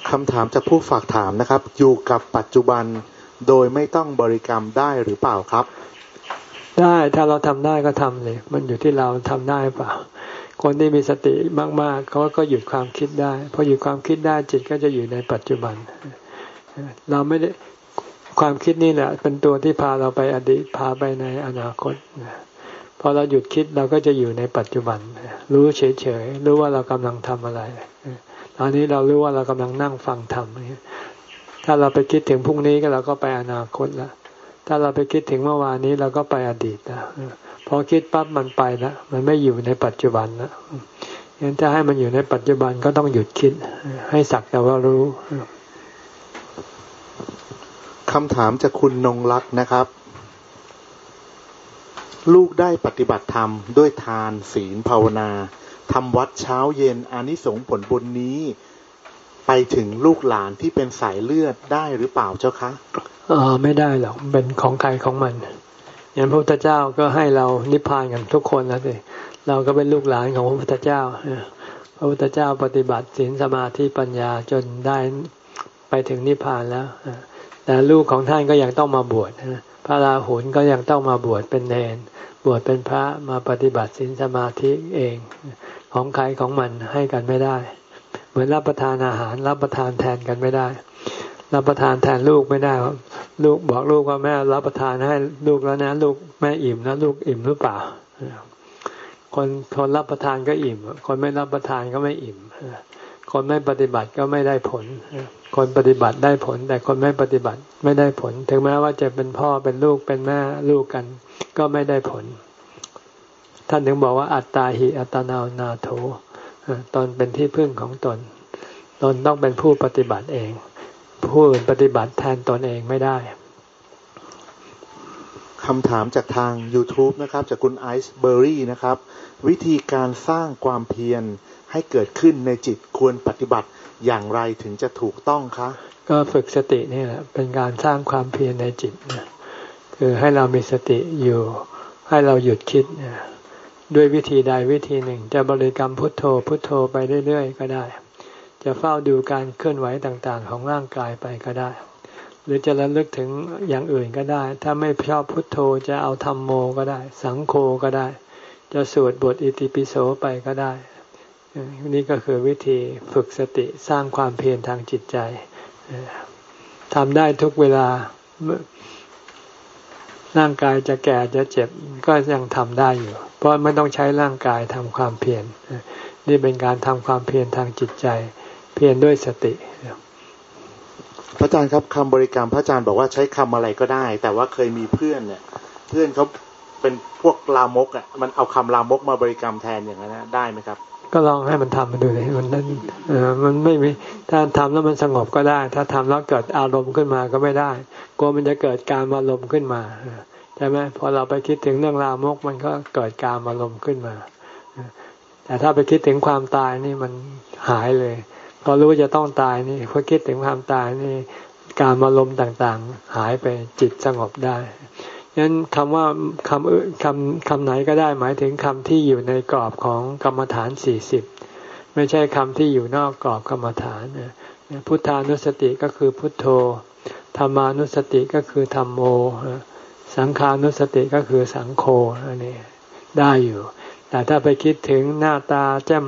คำถามจากผู้ฝากถามนะครับ อยู่กับปัจจุบัน โดยไม่ต้องบริกรรมได้หรือเปล่าครับ
ได้ถ้าเราทำได้ก็ทำเลย มันอยู่ที่เราทำได้เปล่า คนที่มีสติมากๆเขาก็หยุดความคิดได้พอหยุดความคิดได้จิตก็จะอยู่ในปัจจุบัน เราไม่ได้ความคิดนี่แหละเป็นตัวที่พาเราไปอดีตพาไปในอนาคตพอเราหยุดคิดเราก็จะอยู่ในปัจจุบัน รู้เฉยๆรู้ว่าเรากำลังทำอะไรตอนนี้เรารู้ว่าเรากำลังนั่งฟังธรรม ถ้าเราไปคิดถึงพรุ่งนี้ก็เราก็ไปอนาคตแล้วถ้าเราไปคิดถึงเมื่อวานนี้เราก็ไปอดีตแล้วพอคิดปั๊บมันไปล้วมันไม่อยู่ในปัจจุบันแล้วงั้นถ้าให้มันอยู่ในปัจจุบันก็ต้องหยุดคิด ให้สักแต่ว่ารู้
คคำถามจากคุณนงรักนะครับ ลูกได้ปฏิบัติธรรมด้วยทานศีลภาวนาทำวัดเช้าเย็นอานิสงส์ผลบุญนี้ ไปถึงลูกหลานที่เป็นสายเลือดได้หรือเปล่าเจ้าคะเอ
อไม่ได้หรอกเป็นของใครของมันอย่างพระพุทธเจ้าก็ให้เรานิพพานกันทุกคนแล้วสิเราก็เป็นลูกหลานของพระพุทธเจ้าพระพุทธเจ้าปฏิบัติศีลสมาธิปัญญาจนได้ไปถึงนิพพานแล้วแต่ลูกของท่านก็ยังต้องมาบวชพระราหุลก็ยังต้องมาบวชเป็นเนนบวชเป็นพระมาปฏิบัติศีลสมาธิเอง ของใครของมันให้กันไม่ได้ เหมือนรับประทานอาหาร รับประทานแทนกันไม่ได้ รับประทานแทนลูกไม่ได้ลูกบอกลูกว่าแม่รับประทานให้ลูกแล้วนะลูกแม่อิ่มนะลูกอิ่มหรือเปล่า คนคนรับประทานก็อิ่ม คนไม่รับประทานก็ไม่อิ่มคนไม่ปฏิบัติก็ไม่ได้ผล คนปฏิบัติได้ผล แต่คนไม่ปฏิบัติไม่ได้ผล ถึงแม้ว่าจะเป็นพ่อเป็นลูกเป็นแม่ลูกกัน ก็ไม่ได้ผล ท่านถึงบอกว่าอัตตาหิอัตนานาโถ ตนเป็นที่พึ่งของตน ตนต้องเป็นผู้ปฏิบัติเอง ผู้อื่นปฏิบัติแทนตนเองไม่ได้
คำถามจากทาง YouTube นะครับ จากคุณไอซ์เบอรี่นะครับ วิธีการสร้างความเพียรให้เกิดขึ้นในจิตควรปฏิบัติอย่างไรถึงจะถูกต้องคะ
ก็ฝึกสตินี่แหละเป็นการสร้างความเพียรในจิตนะคือให้เรามีสติอยู่ ให้เราหยุดคิดนะ ด้วยวิธีใดวิธีหนึ่ง จะบริกรรมพุทโธพุทโธไปเรื่อยๆ ก็ได้ จะเฝ้าดูการเคลื่อนไหวต่างๆ ของร่างกายไปก็ได้ หรือจะระลึกถึงอย่างอื่นก็ได้ ถ้าไม่ชอบพุทโธจะเอาธรรมโมก็ได้ สังโฆก็ได้ จะสวดบทอิติปิโสไปก็ได้ นี่ก็คือวิธีฝึกสติสร้างความเพียรทางจิตใจทำได้ทุกเวลา ร่างกายจะแก่จะเจ็บก็ยังทำได้อยู่ เพราะไม่ต้องใช้ร่างกายทำความเพียรนี่เป็นการทำความเพียรทางจิตใจ เพียรด้วยสติ
พระอาจารย์ครับคำบริกรรมพระอาจารย์บอกว่าใช้คำอะไรก็ได้ แต่ว่าเคยมีเพื่อนเนี่ย เพื่อนเขาเป็นพวกลามกอะมันเอาคำลามกมาบริกรรมแทนอย่างนั้นได้ไหมครับ
ก็ลองให้มันทำมาดูเลยมันนั่นมันไม่มีถ้าทำแล้วมันสงบก็ได้ ถ้าทำแล้วเกิดอารมณ์ขึ้นมาก็ไม่ได้กลัวมันจะเกิดการอารมณ์ขึ้นมาใช่ไหมพอเราไปคิดถึงเรื่องลาวมกมันก็เกิดการอารมณ์ขึ้นมาแต่ถ้าไปคิดถึงความตายนี่มันหายเลยพอรู้จะต้องตายนี่พอคิดถึงความตายนี่การอารมณ์ต่างๆ หายไปจิตสงบได้ ยันคำว่าคำคำคำไหนก็ได้หมายถึงคำที่อยู่ในกรอบของกรรมฐานสี่สิบไม่ใช่คำที่อยู่นอกกรอบกรรมฐานพุทธานุสติก็คือพุทโธธรรมานุสติก็คือธรรมโม สังขานุสติก็คือสังโฆอันนี้ได้อยู่ แต่ถ้าไปคิดถึงหน้าตาแจ่ม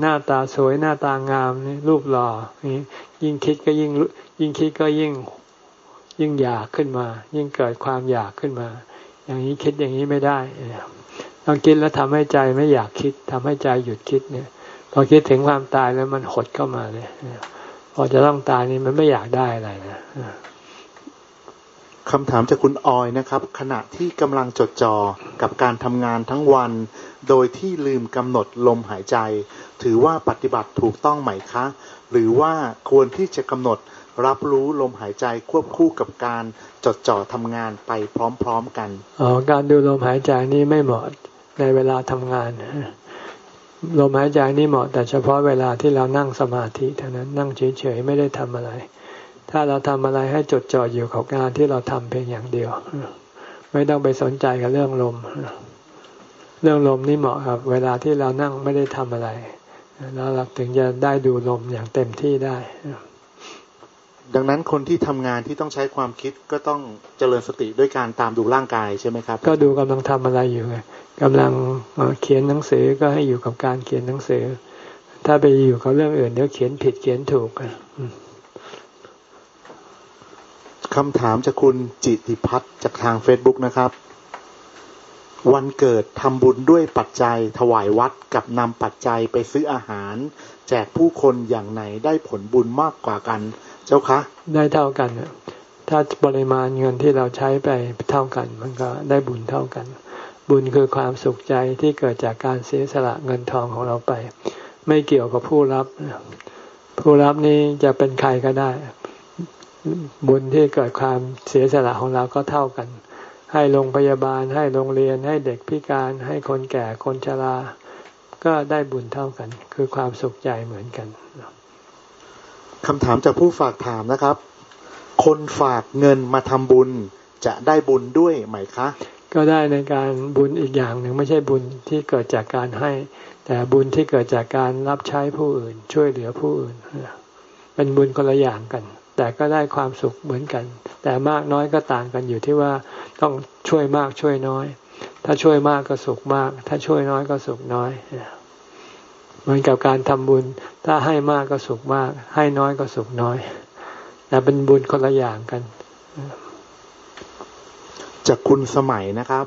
หน้าตาสวยหน้าตางามนี่รูปหล่อนี่ยิ่งคิดก็ยิ่งยิ่งคิดก็ยิ่ง ยิ่งอยากขึ้นมา ยิ่งเกิดความอยากขึ้นมา อย่างนี้คิดอย่างนี้ไม่ได้ต้องคิดแล้วทำให้ใจไม่อยากคิดทำให้ใจหยุดคิดเนี่ย พอคิดถึงความตายแล้วมันหดเข้ามาเลยพอจะต้องตายนี่มันไม่อยากได้อะไรนะ
คำถามจากคุณออยนะครับ ขณะที่กำลังจดจ่อกับการทำงานทั้งวัน โดยที่ลืมกำหนดลมหายใจ ถือว่าปฏิบัติถูกต้องไหมคะ หรือว่าควรที่จะกำหนด รับรู้ลมหายใจควบคู่กับการจดจ่อทำงานไปพร้อมๆกัน
อ๋อการดูลมหายใจนี่ไม่เหมาะในเวลาทำงานลมหายใจนี่เหมาะแต่เฉพาะเวลาที่เรานั่งสมาธิเท่านั้นนั่งเฉยๆไม่ได้ทำอะไร ถ้าเราทำอะไรให้จดจ่ออยู่กับงานที่เราทำเพียงอย่างเดียว ไม่ต้องไปสนใจกับเรื่องลม เรื่องลมนี่เหมาะครับ เวลาที่เรานั่งไม่ได้ทำอะไรแล้วเราถึงจะได้ดูลมอย่างเต็มที่ได้
ดังนั้นคนที่ทำงานที่ต้องใช้ความคิดก็ต้องเจริญสติด้วยการตามดูร่างกายใช่ไหมครับ
ก็ดูกำลังทำอะไรอยู่กำลังเขียนหนังสือก็ให้อยู่กับการเขียนหนังสือ ถ้าไปอยู่กับเรื่องอื่นเดี๋ยวเขียนผิดเขียนถูก
คำถามจากคุณจิติพัฒน์จากทาง Facebook นะครับ วันเกิดทำบุญด้วยปัจจัยถวายวัดกับนำปัจจัยไปซื้ออาหาร แจกผู้คนอย่างไหนได้ผลบุญมากกว่ากัน เจ้าคะ
ได้เท่ากันถ้าปริมาณเงินที่เราใช้ไปเท่ากัน มันก็ได้บุญเท่ากัน บุญคือความสุขใจที่เกิดจากการเสียสละเงินทองของเราไป ไม่เกี่ยวกับผู้รับ ผู้รับนี้จะเป็นใครก็ได้ บุญที่เกิดความเสียสละของเราก็เท่ากัน ให้โรงพยาบาล ให้โรงเรียน ให้เด็กพิการ ให้คนแก่คนชรา ก็ได้บุญเท่ากัน คือความสุขใจเหมือนกัน
คำถามจากผู้ฝากถามนะครับ คนฝากเงินมาทำบุญจะได้บุญด้วยไหมคะ
ก็ได้ในการบุญอีกอย่างหนึ่งไม่ใช่บุญที่เกิดจากการให้ แต่บุญที่เกิดจากการรับใช้ผู้อื่น ช่วยเหลือผู้อื่น เป็นบุญคนละอย่างกัน แต่ก็ได้ความสุขเหมือนกัน แต่มากน้อยก็ต่างกันอยู่ที่ว่าต้องช่วยมากช่วยน้อย ถ้าช่วยมากก็สุขมาก ถ้าช่วยน้อยก็สุขน้อย เหมือนกับการทำบุญ ถ้าให้มากก็สุขมาก ให้น้อยก็สุขน้อยแต่เป็นบุญคนละอย่างกัน
จากคุณสมัยนะครับ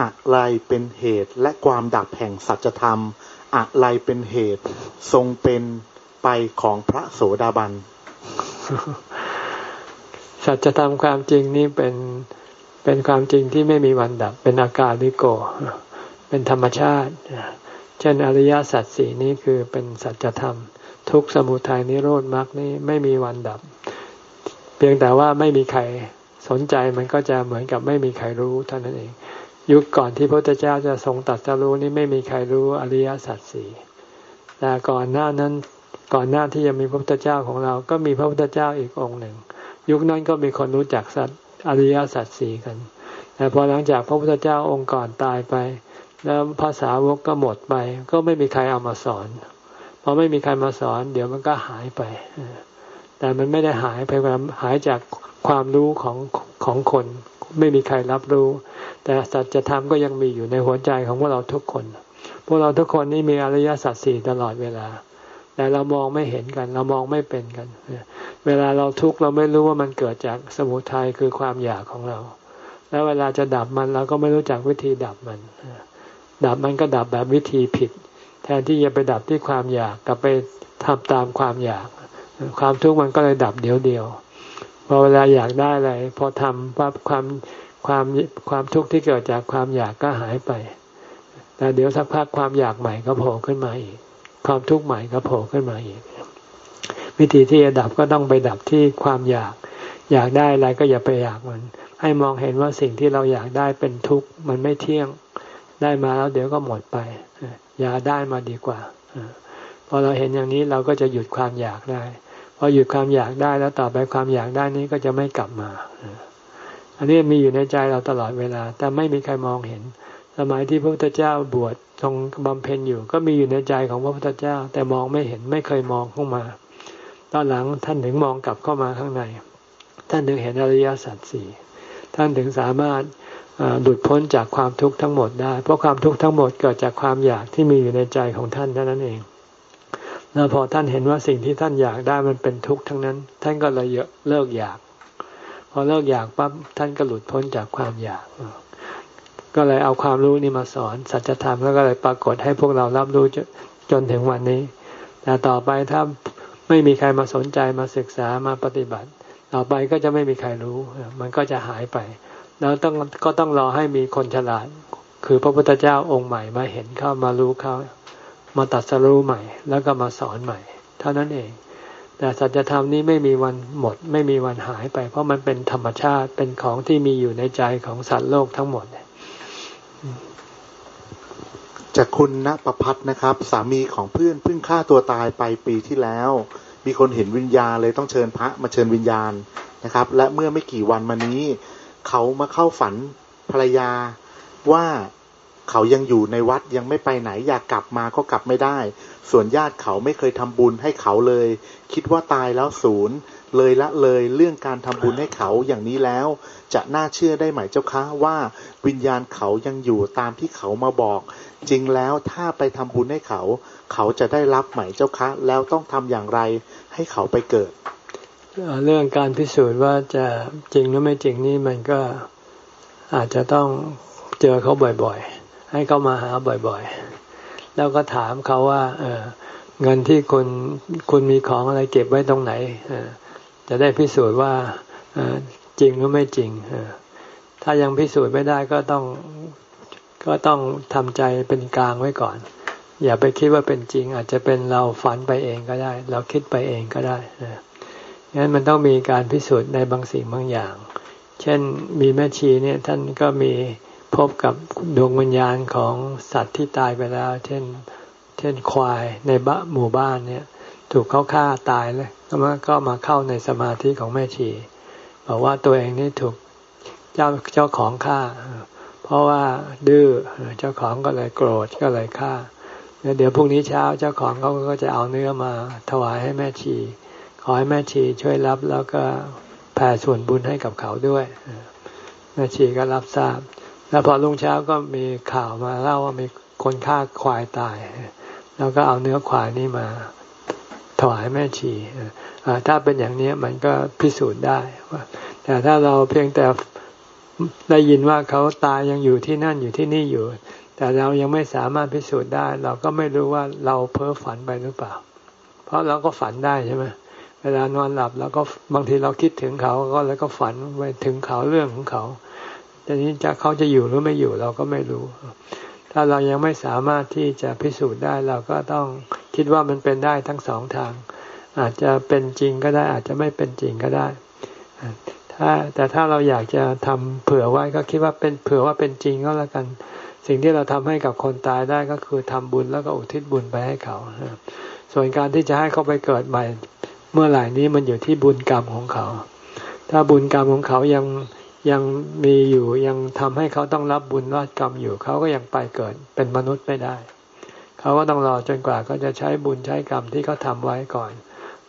อะไรเป็นเหตุและความดับแห่งสัจธรรม อะไรเป็นเหตุทรงเป็นไปของพระโสดาบัน
สัจธรรมความจริงนี้เป็นเป็นความจริงที่ไม่มีวันดับ เป็นอาการลิโก เป็นธรรมชาติ เช่นอริยสัจสี่นี้คือเป็นสัจธรรม ทุกสมุทัยนิโรธมรรคนี้ไม่มีวันดับ เพียงแต่ว่าไม่มีใครสนใจมันก็จะเหมือนกับไม่มีใครรู้เท่านั้นเอง ยุคก่อนที่พระพุทธเจ้าจะทรงตัดสรู้นี่ไม่มีใครรู้อริยสัจสี่แต่ก่อนหน้านั้นก่อนหน้าที่จะมีพระพุทธเจ้าของเราก็มีพระพุทธเจ้าอีกองค์หนึ่ง ยุคนั้นก็มีคนรู้จักสัจอริยสัจสี่กัน แต่พอหลังจากพระพุทธเจ้าองค์ก่อนตายไป แล้วภาษาวกก็หมดไป ก็ไม่มีใครเอามาสอนพอไม่มีใครมาสอน เดี๋ยวมันก็หายไป แต่มันไม่ได้หายไปแบบหายจากความรู้ของของคน ไม่มีใครรับรู้ แต่สัจธรรมก็ยังมีอยู่ในหัวใจของพวกเราทุกคน พวกเราทุกคนนี่มีอริยสัจสี่ตลอดเวลา แต่เรามองไม่เห็นกัน เรามองไม่เป็นกัน เวลาเราทุกข์เราไม่รู้ว่ามันเกิดจากสมุทัยคือความอยากของเรา แล้วเวลาจะดับมันเราก็ไม่รู้จักวิธีดับมัน ดับมันก็ดับแบบวิธีผิด แทนที่จะไปดับที่ความอยากกลับไปทำตามความอยาก ความทุกข์มันก็เลยดับเดียวเดียวพอเวลาอยากได้อะไรพอทำว่าความความความทุกข์ที่เกิดจากความอยากก็หายไปแต่เดี๋ยวสักพักความอยากใหม่ก็โผล่ขึ้นมาอีก ความทุกข์ใหม่ก็โผล่ขึ้นมาอีก วิธีที่จะดับก็ต้องไปดับที่ความอยาก อยากได้อะไรก็อย่าไปอยากมัน ให้มองเห็นว่าสิ่งที่เราอยากได้เป็นทุกข์มันไม่เที่ยง ได้มาแล้วเดี๋ยวก็หมดไปอย่าได้มาดีกว่าพอเราเห็นอย่างนี้เราก็จะหยุดความอยากได้พอหยุดความอยากได้แล้วต่อไปความอยากได้นี้ก็จะไม่กลับมาอันนี้มีอยู่ในใจเราตลอดเวลา แต่ไม่มีใครมองเห็น สมัยที่พระพุทธเจ้าบวชทรงบำเพ็ญอยู่ ก็มีอยู่ในใจของพระพุทธเจ้า แต่มองไม่เห็นไม่เคยมองเข้ามา ตอนหลังท่านถึงมองกลับเข้ามาข้างใน ท่านถึงเห็นอริยสัจสี่ท่านถึงสามารถ หลุดพ้นจากความทุกข์ทั้งหมดได้ เพราะความทุกข์ทั้งหมดเกิดจากความอยากที่มีอยู่ในใจของท่านเท่านั้นเอง แล้วพอท่านเห็นว่าสิ่งที่ท่านอยากได้มันเป็นทุกข์ทั้งนั้น ท่านก็เลยเลิกอยาก พอเลิกอยากปั๊บท่านก็หลุดพ้นจากความอยาก ก็เลยเอาความรู้นี้มาสอนสัจธรรมแล้วก็เลยปรากฏให้พวกเรารับรู้จนถึงวันนี้ แต่ต่อไปถ้าไม่มีใครมาสนใจมาศึกษามาปฏิบัติ ต่อไปก็จะไม่มีใครรู้ มันก็จะหายไป แล้วต้องก็ต้องรอให้มีคนฉลาด คือพระพุทธเจ้าองค์ใหม่มาเห็นเข้ามารู้เข้ามาตัดสรู้ใหม่ แล้วก็มาสอนใหม่ เท่านั้นเอง แต่สัจธรรมนี้ไม่มีวันหมด ไม่มีวันหายไป เพราะมันเป็นธรรมชาติเป็นของที่มีอยู่ในใจของสัตว์โลกทั้งหมด
จากคุณณประพัฒนะครับ สามีของเพื่อนเพิ่งฆ่าตัวตายไปปีที่แล้ว มีคนเห็นวิญญาณเลยต้องเชิญพระมาเชิญวิญญาณนะครับ และเมื่อไม่กี่วันมานี้ เขามาเข้าฝันภรรยาว่าเขายังอยู่ในวัดยังไม่ไปไหนอยากกลับมาก็กลับไม่ได้ ส่วนญาติเขาไม่เคยทำบุญให้เขาเลย คิดว่าตายแล้วศูนย์ เลยละเลยเรื่องการทำบุญให้เขาอย่างนี้แล้ว จะน่าเชื่อได้ไหมเจ้าคะว่าวิญญาณเขายังอยู่ตามที่เขามาบอก จริงแล้วถ้าไปทำบุญให้เขา เขาจะได้รับไหมเจ้าคะ แล้วต้องทำอย่างไรให้เขาไปเกิด
เรื่องการพิสูจน์ว่าจะจริงหรือไม่จริงนี่มันก็อาจจะต้องเจอเขาบ่อยๆ ให้เขามาหาบ่อยๆ แล้วก็ถามเขาว่าเออเงินที่คุณคุณมีของอะไรเก็บไว้ตรงไหนจะได้พิสูจน์ว่าจริงหรือไม่จริงถ้ายังพิสูจน์ไม่ได้ก็ต้องก็ต้องทำใจเป็นกลางไว้ก่อน อย่าไปคิดว่าเป็นจริง อาจจะเป็นเราฝันไปเองก็ได้ เราคิดไปเองก็ได้ งั้นมันต้องมีการพิสูจน์ในบางสิ่งบางอย่าง เช่นมีแม่ชีเนี่ยท่านก็มีพบกับดวงวิญญาณของสัตว์ที่ตายไปแล้ว เช่น เช่นควายในบ้านหมู่บ้านเนี่ย ถูกเขาฆ่าตายเลยก็มาก็มาเข้าในสมาธิของแม่ชีบอกว่าตัวเองนี่ถูกเจ้าเจ้าของฆ่า เพราะว่าดื้อเจ้าของก็เลยโกรธก็เลยฆ่าเดี๋ยวพรุ่งนี้เช้าเจ้าของเขาก็จะเอาเนื้อมาถวายให้แม่ชี ให้แม่ชีช่วยรับแล้วก็แผ่ส่วนบุญให้กับเขาด้วย แม่ชีก็รับทราบ แล้วพอลุงเช้าก็มีข่าวมาเล่าว่ามีคนฆ่าควายตาย แล้วก็เอาเนื้อควายนี่มาถวายแม่ชีถ้าเป็นอย่างนี้มันก็พิสูจน์ได้ว่าแต่ถ้าเราเพียงแต่ได้ยินว่าเขาตายยังอยู่ที่นั่นอยู่ที่นี่อยู่ แต่เรายังไม่สามารถพิสูจน์ได้ เราก็ไม่รู้ว่าเราเพ้อฝันไปหรือเปล่า เพราะเราก็ฝันได้ใช่ไหม เวลานอนหลับแล้วก็บางทีเราคิดถึงเขาก็แล้วก็ฝันไปถึงเขาเรื่องของเขาแต่นี้จะเขาจะอยู่หรือไม่อยู่เราก็ไม่รู้ ถ้าเรายังไม่สามารถที่จะพิสูจน์ได้เราก็ต้องคิดว่ามันเป็นได้ทั้งสองทาง อาจจะเป็นจริงก็ได้ อาจจะไม่เป็นจริงก็ได้ถ้าแต่ถ้าเราอยากจะทำเผื่อไว้ก็คิดว่าเป็นเผื่อว่าเป็นจริงก็แล้วกัน สิ่งที่เราทำให้กับคนตายได้ก็คือทำบุญแล้วก็อุทิศบุญไปให้เขาส่วนการที่จะให้เขาไปเกิดใหม่ เมื่อไหร่นี้มันอยู่ที่บุญกรรมของเขา ถ้าบุญกรรมของเขายังยังมีอยู่ยังทำให้เขาต้องรับบุญรับกรรมอยู่ เขาก็ยังไปเกิดเป็นมนุษย์ไม่ได้ เขาก็ต้องรอจนกว่าเขาจะใช้บุญใช้กรรมที่เขาทาไว้ก่อน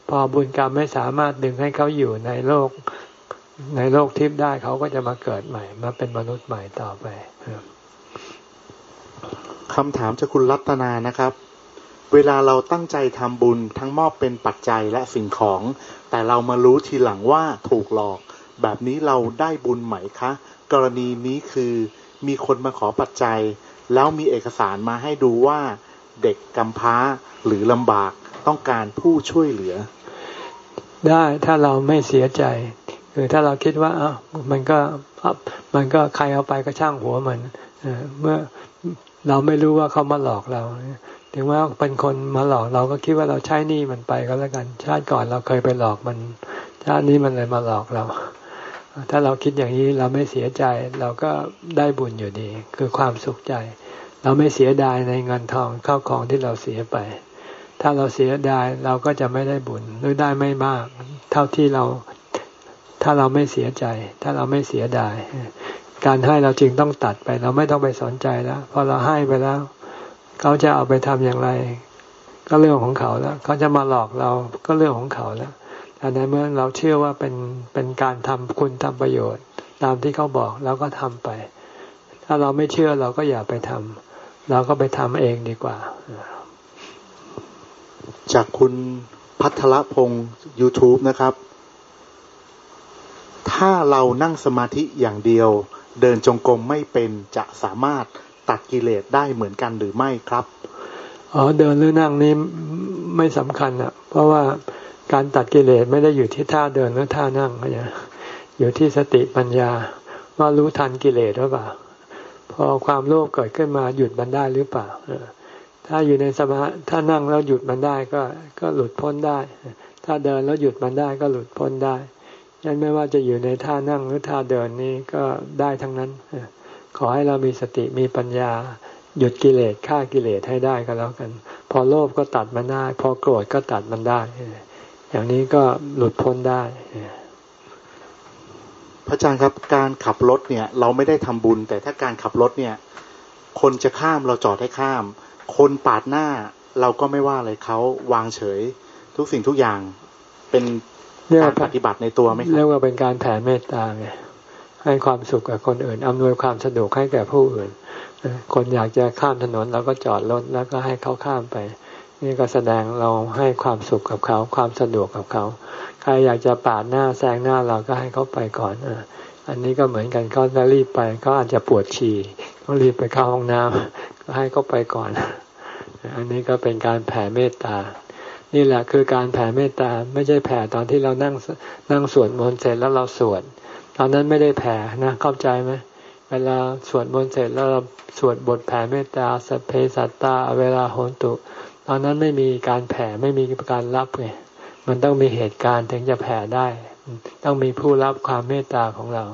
พอบุญกรรมไม่สามารถดึงให้เขาอยู่ในโลกในโลกทิพย์ได้เขาก็จะมาเกิดใหม่ มาเป็นมนุษย์ใหม่ต่อไป
คำถามจากคุณรัตนานะครับ เวลาเราตั้งใจทำบุญทั้งมอบเป็นปัจจัยและสิ่งของ แต่เรามารู้ทีหลังว่าถูกหลอก แบบนี้เราได้บุญไหมคะ กรณีนี้คือมีคนมาขอปัจจัย แล้วมีเอกสารมาให้ดูว่าเด็กกำพร้าหรือลำบากต้องการผู้ช่วยเหลือ
ได้ถ้าเราไม่เสียใจคือถ้าเราคิดว่าอะมันก็มันก็ใครเอาไปก็ช่างหัวมันเมื่อเราไม่รู้ว่าเขามาหลอกเรา ถึงว่าเป็นคนมาหลอกเราก็คิดว่าเราใช้หนี้มันไปก็แล้วกัน ชาติก่อนเราเคยไปหลอกมัน ชาตินี้มันเลยมาหลอกเรา ถ้าเราคิดอย่างนี้เราไม่เสียใจเราก็ได้บุญอยู่ดี คือความสุขใจ เราไม่เสียดายในเงินทองเข้าของที่เราเสียไป ถ้าเราเสียดายเราก็จะไม่ได้บุญหรือได้ไม่มาก เท่าที่เราถ้าเราไม่เสียใจ ถ้าเราไม่เสียดาย การให้เราจึงต้องตัดไป เราไม่ต้องไปสนใจแล้วพอเราให้ไปแล้ว เขาจะเอาไปทำอย่างไร ก็เรื่องของเขาแล้วเขาจะมาหลอกเราก็เรื่องของเขาแล้วแต่ในเมื่อเราเชื่อว่าเป็นเป็นการทำคุณทำประโยชน์ ตามที่เขาบอกเราก็ทำไป ถ้าเราไม่เชื่อเราก็อย่าไปทำเราก็ไปทำเองดีกว่า
จากคุณพัทรพงศ์ YouTube นะครับ ถ้าเรานั่งสมาธิอย่างเดียว เดินจงกรมไม่เป็นจะสามารถ ตัดกิเลสได้เหมือนกันหรือไม่ครับ
อ๋อเดินหรือนั่งนี้ไม่สำคัญอะ เพราะว่าการตัดกิเลสไม่ได้อยู่ที่ท่าเดินหรือท่านั่งนะอยู่ที่สติปัญญาว่ารู้ทันกิเลสหรือเปล่า พอความโลภเกิดขึ้นมาหยุดมันได้หรือเปล่าถ้าอยู่ในสมาถ้านั่งแล้วหยุดมันได้ก็ก็หลุดพ้นได้ ถ้าเดินแล้วหยุดมันได้ก็หลุดพ้นได้ยันไม่ว่าจะอยู่ในท่านั่งหรือท่าเดินนี้ก็ได้ทั้งนั้น ขอให้เรามีสติมีปัญญา หยุดกิเลสฆ่ากิเลสให้ได้ก็แล้วกัน พอโลภก็ตัดมันได้ พอโกรธก็ตัดมันได้ อย่างนี้ก็หลุดพ้นได้
พระอาจารย์ครับการขับรถเนี่ย เราไม่ได้ทำบุญ แต่ถ้าการขับรถเนี่ย คนจะข้ามเราจอดให้ข้าม คนปาดหน้าเราก็ไม่ว่าอะไรเขาวางเฉย ทุกสิ่งทุกอย่างเป็นเรียกว่าปฏิบัติในตัวไหม
เรียกว่าเป็นการแผ่เมตตาไง ให้ความสุขกับคนอื่น อำนวยความสะดวกให้แก่ผู้อื่น คนอยากจะข้ามถนนเราก็จอดรถแล้วก็ให้เขาข้ามไป นี่ก็แสดงเราให้ความสุขกับเขา ความสะดวกกับเขา ใครอยากจะปาดหน้าแซงหน้าเราก็ให้เขาไปก่อนอันนี้ก็เหมือนกันเขาจะรีบไปเขาอาจจะปวดฉี่ต้องรีบไปเข้าห้องน้ำก็ให้เขาไปก่อน อันนี้ก็เป็นการแผ่เมตตานี่แหละคือการแผ่เมตตาไม่ใช่แผ่ตอนที่เรานั่งนั่งสวดมนต์เสร็จแล้วเราสวด อนนั้นไม่ได้แผ่นะเข้าใจไหมเวลาสวดมนต์เสร็จแล้วเราสวดบทแผ่เมตตาสเพสัตตา เวลาโหนตุตอนนั้นไม่มีการแผ่ไม่มีการรับไงมันต้องมีเหตุการณ์ถึงจะแผ่ได้ ต้องมีผู้รับความเมตตาของเรา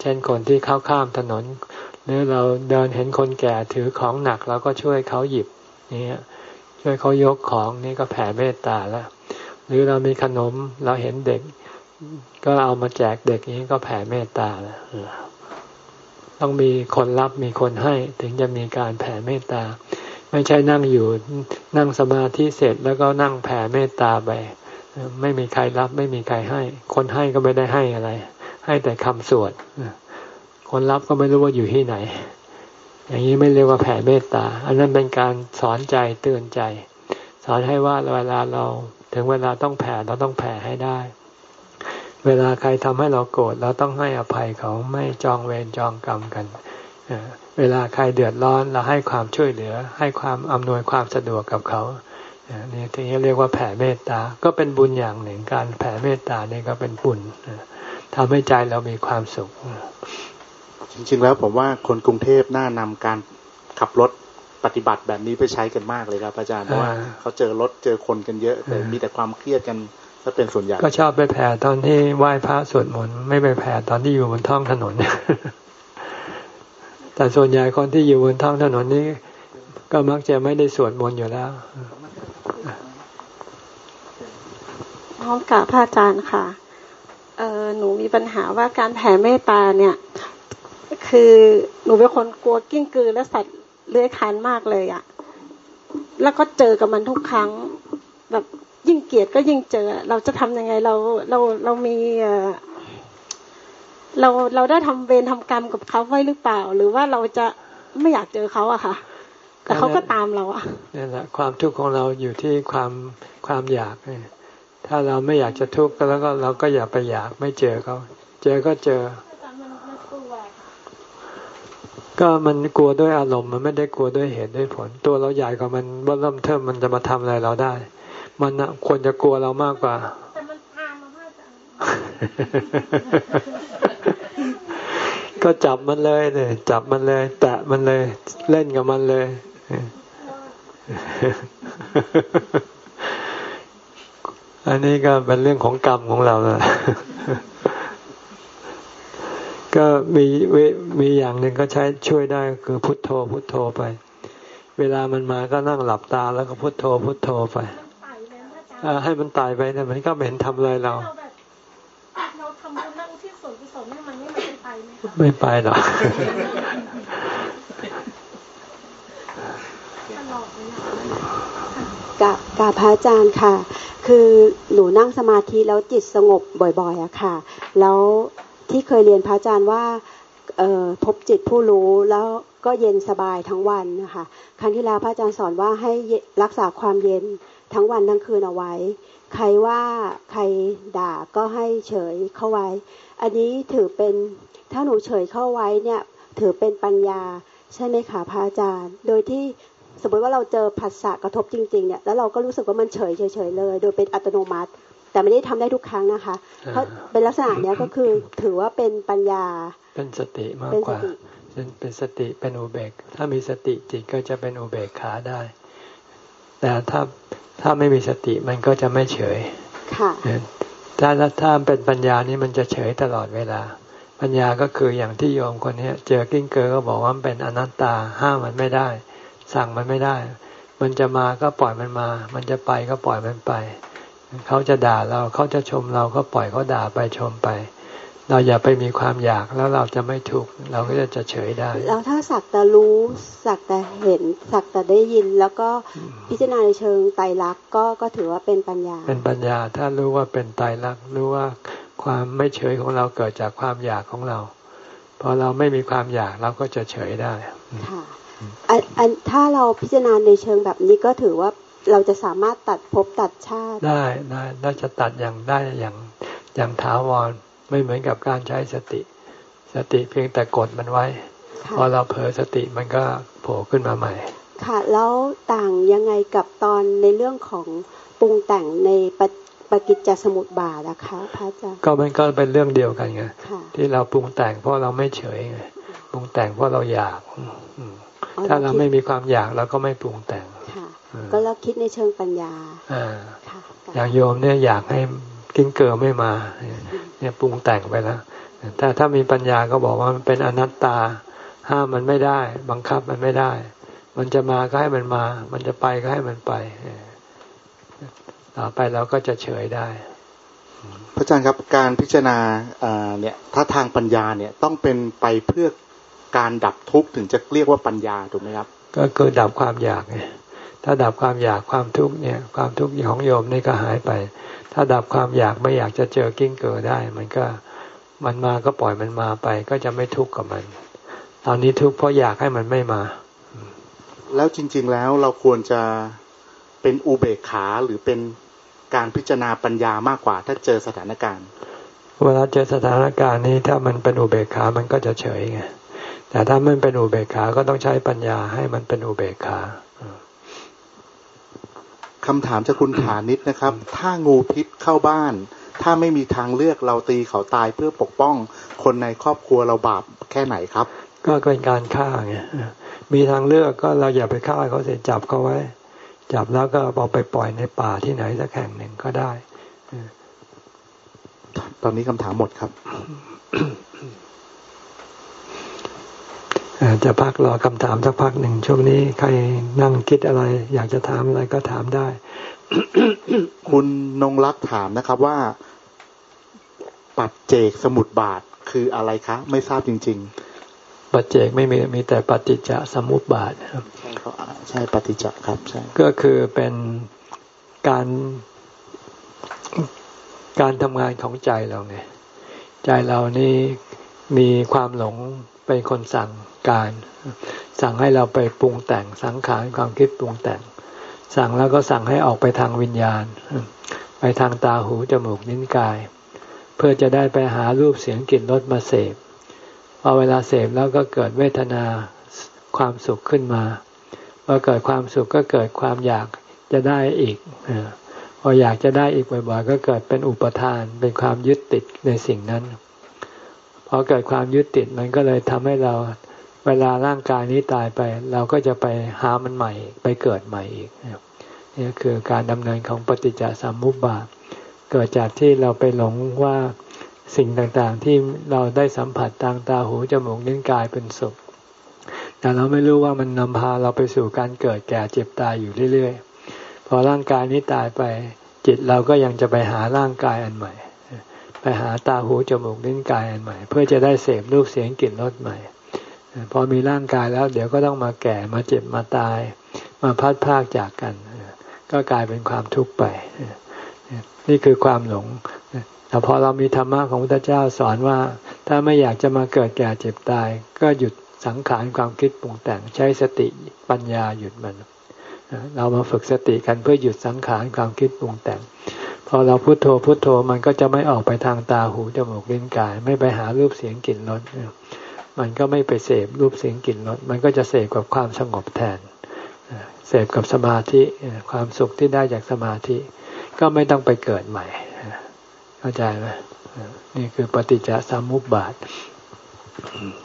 เช่นคนที่เข้าข้ามถนน หรือเราเดินเห็นคนแก่ถือของหนักเราก็ช่วยเขาหยิบนี่ช่วยเขายกของนี่ก็แผ่เมตตาแล้ว หรือเรามีขนมเราเห็นเด็ก ก็เอามาแจกเด็กนี้ก็แผ่เมตตาแล้วต้องมีคนรับมีคนให้ ถึงจะมีการแผ่เมตตา ไม่ใช่นั่งอยู่นั่งสมาธิเสร็จแล้วก็นั่งแผ่เมตตาไปไม่มีใครรับไม่มีใครให้ คนให้ก็ไม่ได้ให้อะไร ให้แต่คำสวดคนรับก็ไม่รู้ว่าอยู่ที่ไหน อย่างนี้ไม่เรียกว่าแผ่เมตตา อันนั้นเป็นการสอนใจเตือนใจ สอนให้ว่าเวลาเราถึงเวลาต้องแผ่เราต้องแผ่ให้ได้ เวลาใครทำให้เราโกรธเราต้องให้อภัยเขาไม่จองเวรจองกรรมกันเวลาใครเดือดร้อนเราให้ความช่วยเหลือ ให้ความอำนวยความสะดวกกับเขานี่ทีนี้เรียกว่าแผ่เมตตา ก็เป็นบุญอย่างหนึ่ง การแผ่เมตตานี่ก็เป็นบุญทำให้ใจเรามีความสุข
จริงๆแล้วผมว่าคนกรุงเทพน่านำการขับรถปฏิบัติแบบนี้ไปใช้กันมากเลยครับอาจารย์เพราะว่าเขาเจอรถเจอคนกันเยอะแต่มีแต่ความเครียดกัน ถ้าเป็นส่วนใหญ่
ก็ชอบไปแผ่ตอนที่ไหว้พระสวดมนต์ไม่ไปแผ่ตอนที่อยู่บนท้องถนนแต่ส่วนใหญ่คนที่อยู่บนท้องถนนนี้ ก็มักจะไม่ได้สวดมนต์อยู่แล้ว
พร้อมกับพระอาจารย์ค่ะเออหนูมีปัญหาว่าการแผ่เมตตาเนี่ย คือหนูเป็นคนกลัวกิ้งกือและสัตว์เลื้อยคลานมากเลยอะแล้วก็เจอกับมันทุกครั้ง แบบ ยิ่งเกลียดก็ยิ่งเจอ เราจะทำยังไงเราเราเรามีเราเราได้ทำเวรทำกรรมกับเขาไว้หรือเปล่า หรือว่าเราจะไม่อยากเจอเขาอะค่ะ แต่เขาก็ตามเราอะ
นี่แหละความทุกข์ของเราอยู่ที่ความความอยากถ้าเราไม่อยากจะทุกข์แล้วก็เราก็อย่าไปอยากไม่เจอเขาเจอก็เจอ ก็มันกลัวด้วยอารมณ์มันไม่ได้กลัวด้วยเหตุด้วยผล ตัวเราใหญ่กว่ามันว่าเริ่มเทิมมันจะมาทำอะไรเราได้ มันควรจะกลัวเรามากกว่าก็จับมันเลยเนี่ยจับมันเลย แตะมันเลย เล่นกับมันเลยอันนี้ก็เป็นเรื่องของกรรมของเราแหละก็มีมีอย่างหนึ่งก็ใช้ช่วยได้คือพุทโธพุทโธไป เวลามันมาก็นั่งหลับตาแล้วก็พุทโธพุทโธไป ให้มันตายไปแต่มันก็ไม่เห็นทำอะไรเราไม่ไปหรอก
กับกาพระอาจารย์ค่ะ คือหนูนั่งสมาธิแล้วจิตสงบบ่อยๆอะค่ะ แล้วที่เคยเรียนพระอาจารย์ว่าพบจิตผู้รู้แล้วก็เย็นสบายทั้งวันนะคะ ครั้งที่แล้วพระอาจารย์สอนว่าให้รักษาความเย็น ทั้งวันทั้งคืนเอาไว้ ใครว่าใครด่าก็ให้เฉยเข้าไว้ อันนี้ถือเป็นถ้าหนูเฉยเข้าไว้เนี่ยถือเป็นปัญญาใช่ไหมคะพระอาจารย์ โดยที่สมมติว่าเราเจอผัสสะกระทบจริงๆเนี่ยแล้วเราก็รู้สึกว่ามันเฉยเฉยเลย โดยเป็นอัตโนมัติ แต่ไม่ได้ทำได้ทุกครั้งนะคะ เพราะเป็นลักษณะเนี้ยก็คือถือว่าเป็นปัญญา
เป็นสติมากกว่าเป็นสติเป็นอุเบก ถ้ามีสติจิตก็จะเป็นอุเบกขาได้ แต่ถ้า ถ้าไม่มีสติมันก็จะไม่เฉยค่ะถ้าถ้าเป็นปัญญานี่มันจะเฉยตลอดเวลา ปัญญาก็คืออย่างที่โยมคนนี้เจอกิ้งเกอก็บอกว่ามันเป็นอนัตตาห้ามมันไม่ได้ สั่งมันไม่ได้ มันจะมาก็ปล่อยมันมา มันจะไปก็ปล่อยมันไป เขาจะด่าเราเขาจะชมเราก็ปล่อยเขาด่าไปชมไป เราอย่าไปมีความอยากแล้วเราจะไม่ถูกเราก็จะจะเฉยได้
แล้วถ้าสักแต่รู้สักแต่เห็นสักแต่ได้ยิน แล้วก็พิจารณาในเชิงไตรลักษณ์ก็ก็ถือว่าเป็นปัญญา
เป็นปัญญาถ้ารู้ว่าเป็นไตรลักษณ์รู้ว่าความไม่เฉยของเราเกิดจากความอยากของเราพอเราไม่มีความอยากเราก็จะเฉยได้
ค่ะอันถ้าเราพิจารณาในเชิงแบบนี้ก็ถือว่าเราจะสามารถตัดภพตัดชาติ
ได้ได้น่าจะตัดอย่างได้อย่างอย่างถาวร ไม่เหมือนกับการใช้สติ สติเพียงแต่กดมันไว้ พอเราเผลอสติมันก็โผล่ขึ้นมาใหม่
ค่ะ แล้วต่างยังไงกับตอนในเรื่องของปรุงแต่งในปปกิจจสมุทบาทนะคะพระอาจารย์
ก็มันก็เป็นเรื่องเดียวกันไงที่เราปรุงแต่งเพราะเราไม่เฉยไงปรุงแต่งเพราะเราอยากถ้าเราไม่มีความอยากเราก็ไม่ปรุงแต่ง
ค่ะก็เราคิดในเชิงปัญญา
อ่า
ค่ะ
อย่างโยมเนี่ยอยากให้ กิ้งเกลือไม่มา เนี่ยปรุงแต่งไปแล้ว ถ้าถ้ามีปัญญาก็บอกว่ามันเป็นอนัตตา ห้ามมันไม่ได้ บังคับมันไม่ได้ มันจะมาก็ให้มันมา มันจะไปก็ให้มันไปต่อไปเราก็จะเฉยได้
พระอาจารย์ครับการพิจารณาเนี่ยถ้าทางปัญญาเนี่ยต้องเป็นไปเพื่อการดับทุกข์ถึงจะเรียกว่าปัญญาถูกไหมครับ
ก็คือดับความอยากไงถ้าดับความอยากความทุกข์เนี่ย ความทุกข์ของโยมนี่ก็หายไป ถ้าดับความอยากไม่อยากจะเจอกิ้งเกิดได้ มันก็มันมาก็ปล่อยมันมาไป ก็จะไม่ทุกข์กับมัน ตอนนี้ทุกข์เพราะอยากให้มันไม่มา
แล้วจริง ๆแล้วเราควรจะเป็นอุเบกขาหรือเป็นการพิจารณาปัญญามากกว่า ถ้าเจอสถานการณ์
เวลาเจอสถานการณ์นี้ถ้ามันเป็นอุเบกขามันก็จะเฉยไงแต่ถ้ามันเป็นอุเบกขาก็ต้องใช้ปัญญาให้มันเป็นอุเบกขา
คำถามจากคุณฐานิดนะครับ ถ้างูพิษเข้าบ้าน ถ้าไม่มีทางเลือกเราตีเขาตายเพื่อปกป้อง คนในครอบครัวเราบาปแค่ไหนครับ
ก็เป็นการฆ่าไงมีทางเลือกก็เราอย่าไปฆ่าเขาเสียจับเขาไว้ จับแล้วก็เอาไปปล่อยในป่าที่ไหนสักแห่งหนึ่งก็ได้
ตอนนี้คำถามหมดครับ
จะพักรอคำถามสักพักหนึ่งช่วงนี้ใครนั่งคิดอะไร อยากจะถามอะไรก็ถามได้
คุณนงรักถามนะครับว่า ปัจเจกสมุดบาทคืออะไรคะ ไม่ทราบจริง
ๆ ปัจเจกไม่มีมีแต่ปฏิจจสมุปบาทครับ
ใช่ครับใช่ปฏิจจครับใช่
ก็คือเป็นการการทำงานของใจเราไงใจเรานี่ มีความหลงเป็นคนสั่งการ สั่งให้เราไปปรุงแต่งสังขารความคิดปรุงแต่ง สั่งแล้วก็สั่งให้ออกไปทางวิญญาณ ไปทางตาหูจมูกนิ้นกาย เพื่อจะได้ไปหารูปเสียงกลิ่นรสมาเสพพอเวลาเสพแล้วก็เกิดเวทนาความสุขขึ้นมาพอเกิดความสุขก็เกิดความอยากจะได้อีกพออยากจะได้อีกบ่อยๆก็เกิดเป็นอุปทานเป็นความยึดติดในสิ่งนั้น อเกิดความยึดติดมันก็เลยทำให้เราเวลาร่างกายนี้ตายไป เราก็จะไปหามันใหม่ ไปเกิดใหม่อีกนี่คือการดำเนินของปฏิจจสมุปบาทเกิดจากที่เราไปหลงว่าสิ่งต่างๆที่เราได้สัมผัสทางตาหูจมูกนิ้วกายเป็นสุข แต่เราไม่รู้ว่ามันนำพาเราไปสู่การเกิดแก่เจ็บตายอยู่เรื่อยๆ พอร่างกายนี้ตายไป จิตเราก็ยังจะไปหาร่างกายอันใหม่ ไปหาตาหูจมูกนิ้วกายอันใหม่ เพื่อจะได้เสพรูปเสียงกลิ่นรสใหม่ พอมีร่างกายแล้ว เดี๋ยวก็ต้องมาแก่มาเจ็บมาตาย มาพัดพากจากกัน ก็กลายเป็นความทุกข์ไป นี่คือความหลงแต่พอเรามีธรรมะของพระเจ้าสอนว่า ถ้าไม่อยากจะมาเกิดแก่เจ็บตาย ก็หยุดสังขารความคิดปรุงแต่งใช้สติปัญญาหยุดมัน เรามาฝึกสติกันเพื่อหยุดสังขารความคิดปรุงแต่ง อเราพุโทโธพุโทโธมันก็จะไม่ออกไปทางตาหูจมูกลิ้นกาย ไม่ไปหารูปเสียงกลิ่นรสมันก็ไม่ไปเสพรูปเสียงกลิ่นรสมันก็จะเสพกับความสงบแทนเสพกับสมาธิความสุขที่ได้จากสมาธิ ก็ไม่ต้องไปเกิดใหม่เข้าใจไหมนี่คือปฏิจจสมุปบาท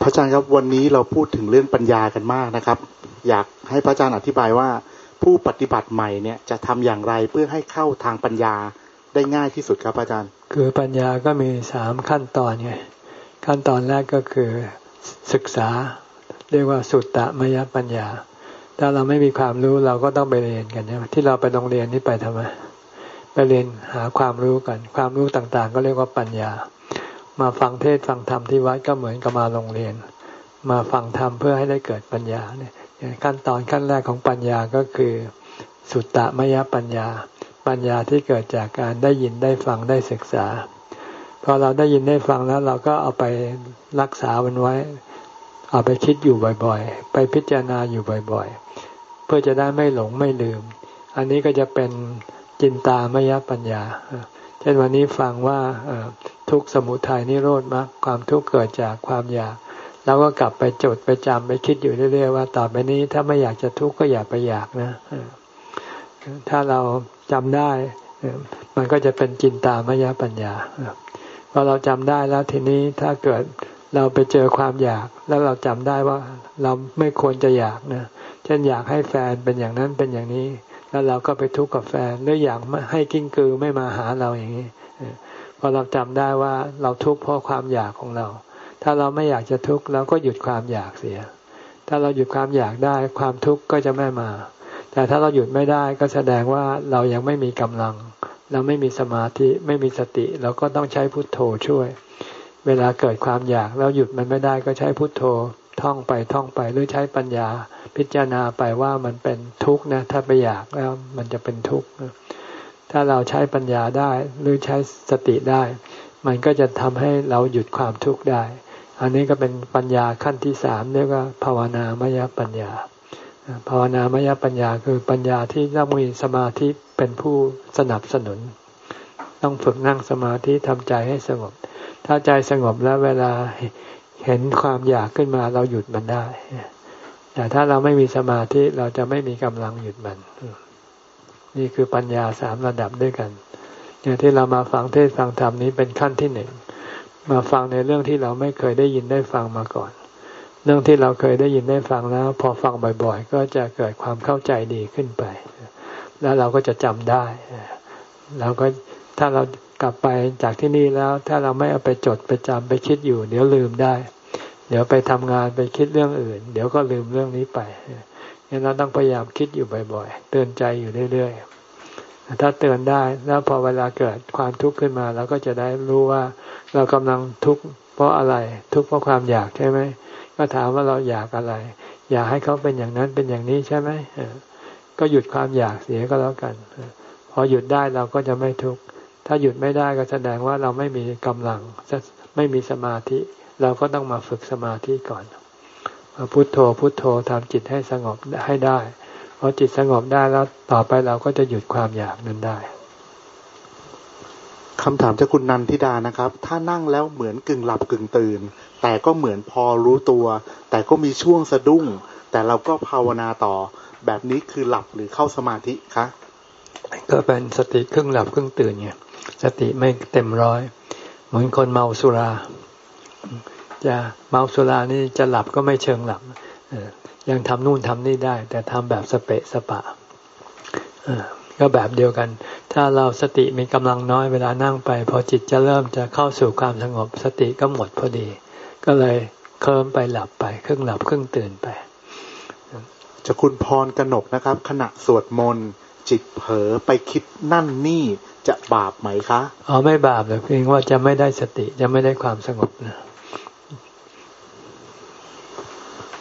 พระอาจารย์ครับวันนี้เราพูดถึงเรื่องปัญญากันมากนะครับ อยากให้พระอาจารย์อธิบายว่า ผู้ปฏิบัติใหม่เนี่ยจะทำอย่างไรเพื่อให้เข้าทางปัญญา ได้ง่ายที่สุดครับอาจารย์
คือปัญญาก็มีสามขั้นตอนไงขั้นตอนแรกก็คือศึกษา เรียกว่าสุตตะมยปัญญา ถ้าเราไม่มีความรู้เราก็ต้องไปเรียนกันใช่ไหมที่เราไปโรงเรียนนี่ไปทำไมไปเรียนหาความรู้กัน ความรู้ต่างๆ ก็เรียกว่าปัญญา มาฟังเทศฟังธรรมที่วัดก็เหมือนกับมาโรงเรียน มาฟังธรรมเพื่อให้ได้เกิดปัญญาเนี่ยขั้นตอนขั้นแรกของปัญญาก็คือ สุตตะมยปัญญา ปัญญาที่เกิดจากการได้ยินได้ฟังได้ศึกษา พอเราได้ยินได้ฟังแล้วเราก็เอาไปรักษามันไว้ เอาไปคิดอยู่บ่อยๆ ไปพิจารณาอยู่บ่อยๆ เพื่อจะได้ไม่หลงไม่ลืม อันนี้ก็จะเป็นจินตามยปัญญา เช่นวันนี้ฟังว่าทุกสมุทัยนิโรธมรรคความทุกข์เกิดจากความอยากแล้วก็กลับไปจดไปจำไปคิดอยู่เรื่อยๆว่าต่อไปนี้ถ้าไม่อยากจะทุกข์ก็อย่าไปอยากนะ ถ้าเรา จำได้ มันก็จะเป็นจินตามยปัญญาพอเราจำได้แล้วทีนี้ถ้าเกิดเราไปเจอความอยาก แล้วเราจำได้ว่าเราไม่ควรจะอยากนะเช่นอยากให้แฟนเป็นอย่างนั้นเป็นอย่างนี้ แล้วเราก็ไปทุกข์กับแฟนหรืออยากให้กิ้งกือไม่มาหาเราอย่างนี้พอเราจำได้ว่าเราทุกข์เพราะความอยากของเรา ถ้าเราไม่อยากจะทุกข์เราก็หยุดความอยากเสีย ถ้าเราหยุดความอยากได้ความทุกข์ก็จะไม่มา แต่ถ้าเราหยุดไม่ได้ก็แสดงว่าเรายังไม่มีกำลัง เราไม่มีสมาธิไม่มีสติ เราก็ต้องใช้พุทโธช่วย เวลาเกิดความอยากแล้วหยุดมันไม่ได้ก็ใช้พุทโธท่องไปท่องไปหรือใช้ปัญญา พิจารณาไปว่ามันเป็นทุกข์นะถ้าไปอยากแล้วมันจะเป็นทุกข์ถ้าเราใช้ปัญญาได้หรือใช้สติได้ มันก็จะทำให้เราหยุดความทุกข์ได้ อันนี้ก็เป็นปัญญาขั้นที่สามเรียกว่าภาวนามยปัญญา ภาวนามยปัญญาคือปัญญาที่ต้องมีสมาธิเป็นผู้สนับสนุน ต้องฝึกนั่งสมาธิทำใจให้สงบ ถ้าใจสงบแล้วเวลาเห็นความอยากขึ้นมาเราหยุดมันได้ แต่ถ้าเราไม่มีสมาธิเราจะไม่มีกำลังหยุดมัน นี่คือปัญญาสามระดับด้วยกันเนี่ยที่เรามาฟังเทศฟังธรรมนี้เป็นขั้นที่หนึ่งมาฟังในเรื่องที่เราไม่เคยได้ยินได้ฟังมาก่อน เรื่องที่เราเคยได้ยินได้ฟังแล้ว พอฟังบ่อยๆ ก็จะเกิดความเข้าใจดีขึ้นไป แล้วเราก็จะจำได้เราก็ถ้าเรากลับไปจากที่นี่แล้ว ถ้าเราไม่เอาไปจดไปจำไปคิดอยู่ เดี๋ยวลืมได้ เดี๋ยวไปทำงานไปคิดเรื่องอื่น เดี๋ยวก็ลืมเรื่องนี้ไปงั้นเราต้องพยายามคิดอยู่บ่อยๆ เตือนใจอยู่เรื่อยๆ ถ้าเตือนได้ แล้วพอเวลาเกิดความทุกข์ขึ้นมาเราก็จะได้รู้ว่า เรากำลังทุกข์เพราะอะไร ทุกข์เพราะความอยากใช่ไหม ก็ถามว่าเราอยากอะไร อยากให้เขาเป็นอย่างนั้นเป็นอย่างนี้ใช่ไหมก็หยุดความอยากเสียก็แล้วกันพอหยุดได้เราก็จะไม่ทุกข์ถ้าหยุดไม่ได้ก็แสดงว่าเราไม่มีกำลังไม่มีสมาธิ เราก็ต้องมาฝึกสมาธิก่อนพุโทโธพุโทโธทำจิตให้สงบให้ได้พอจิตสงบได้แล้วต่อไปเราก็จะหยุดความอยากนั้นได้
คำถามจากคุณนันทิดานะครับ ถ้านั่งแล้วเหมือนกึ่งหลับกึ่งตื่น แต่ก็เหมือนพอรู้ตัว แต่ก็มีช่วงสะดุ้ง แต่เราก็ภาวนาต่อ แบบนี้คือหลับหรือเข้าสมาธิคะ
ก็เป็นสติครึ่งหลับครึ่งตื่นไงสติไม่เต็มร้อย เหมือนคนเมาสุรา จะเมาสุรานี่จะหลับก็ไม่เชิงหลับยังทำนู่นทำนี่ได้ แต่ทำแบบสเปะสปะก็แบบเดียวกัน ถ้าเราสติมีกำลังน้อยเวลานั่งไป พอจิตจะเริ่มจะเข้าสู่ความสงบสติก็หมดพอดี ก็เลยเคลิ้มไปหลับไปครึ่งหลับครึ่งตื่นไป
จะคุณพรกนกนะครับ ขณะสวดมนต์จิตเผลอไปคิดนั่นนี่จะบาปไหมคะ
อ๋อไม่บาปเลยเพียงว่าจะไม่ได้สติจะไม่ได้ความสงบนะ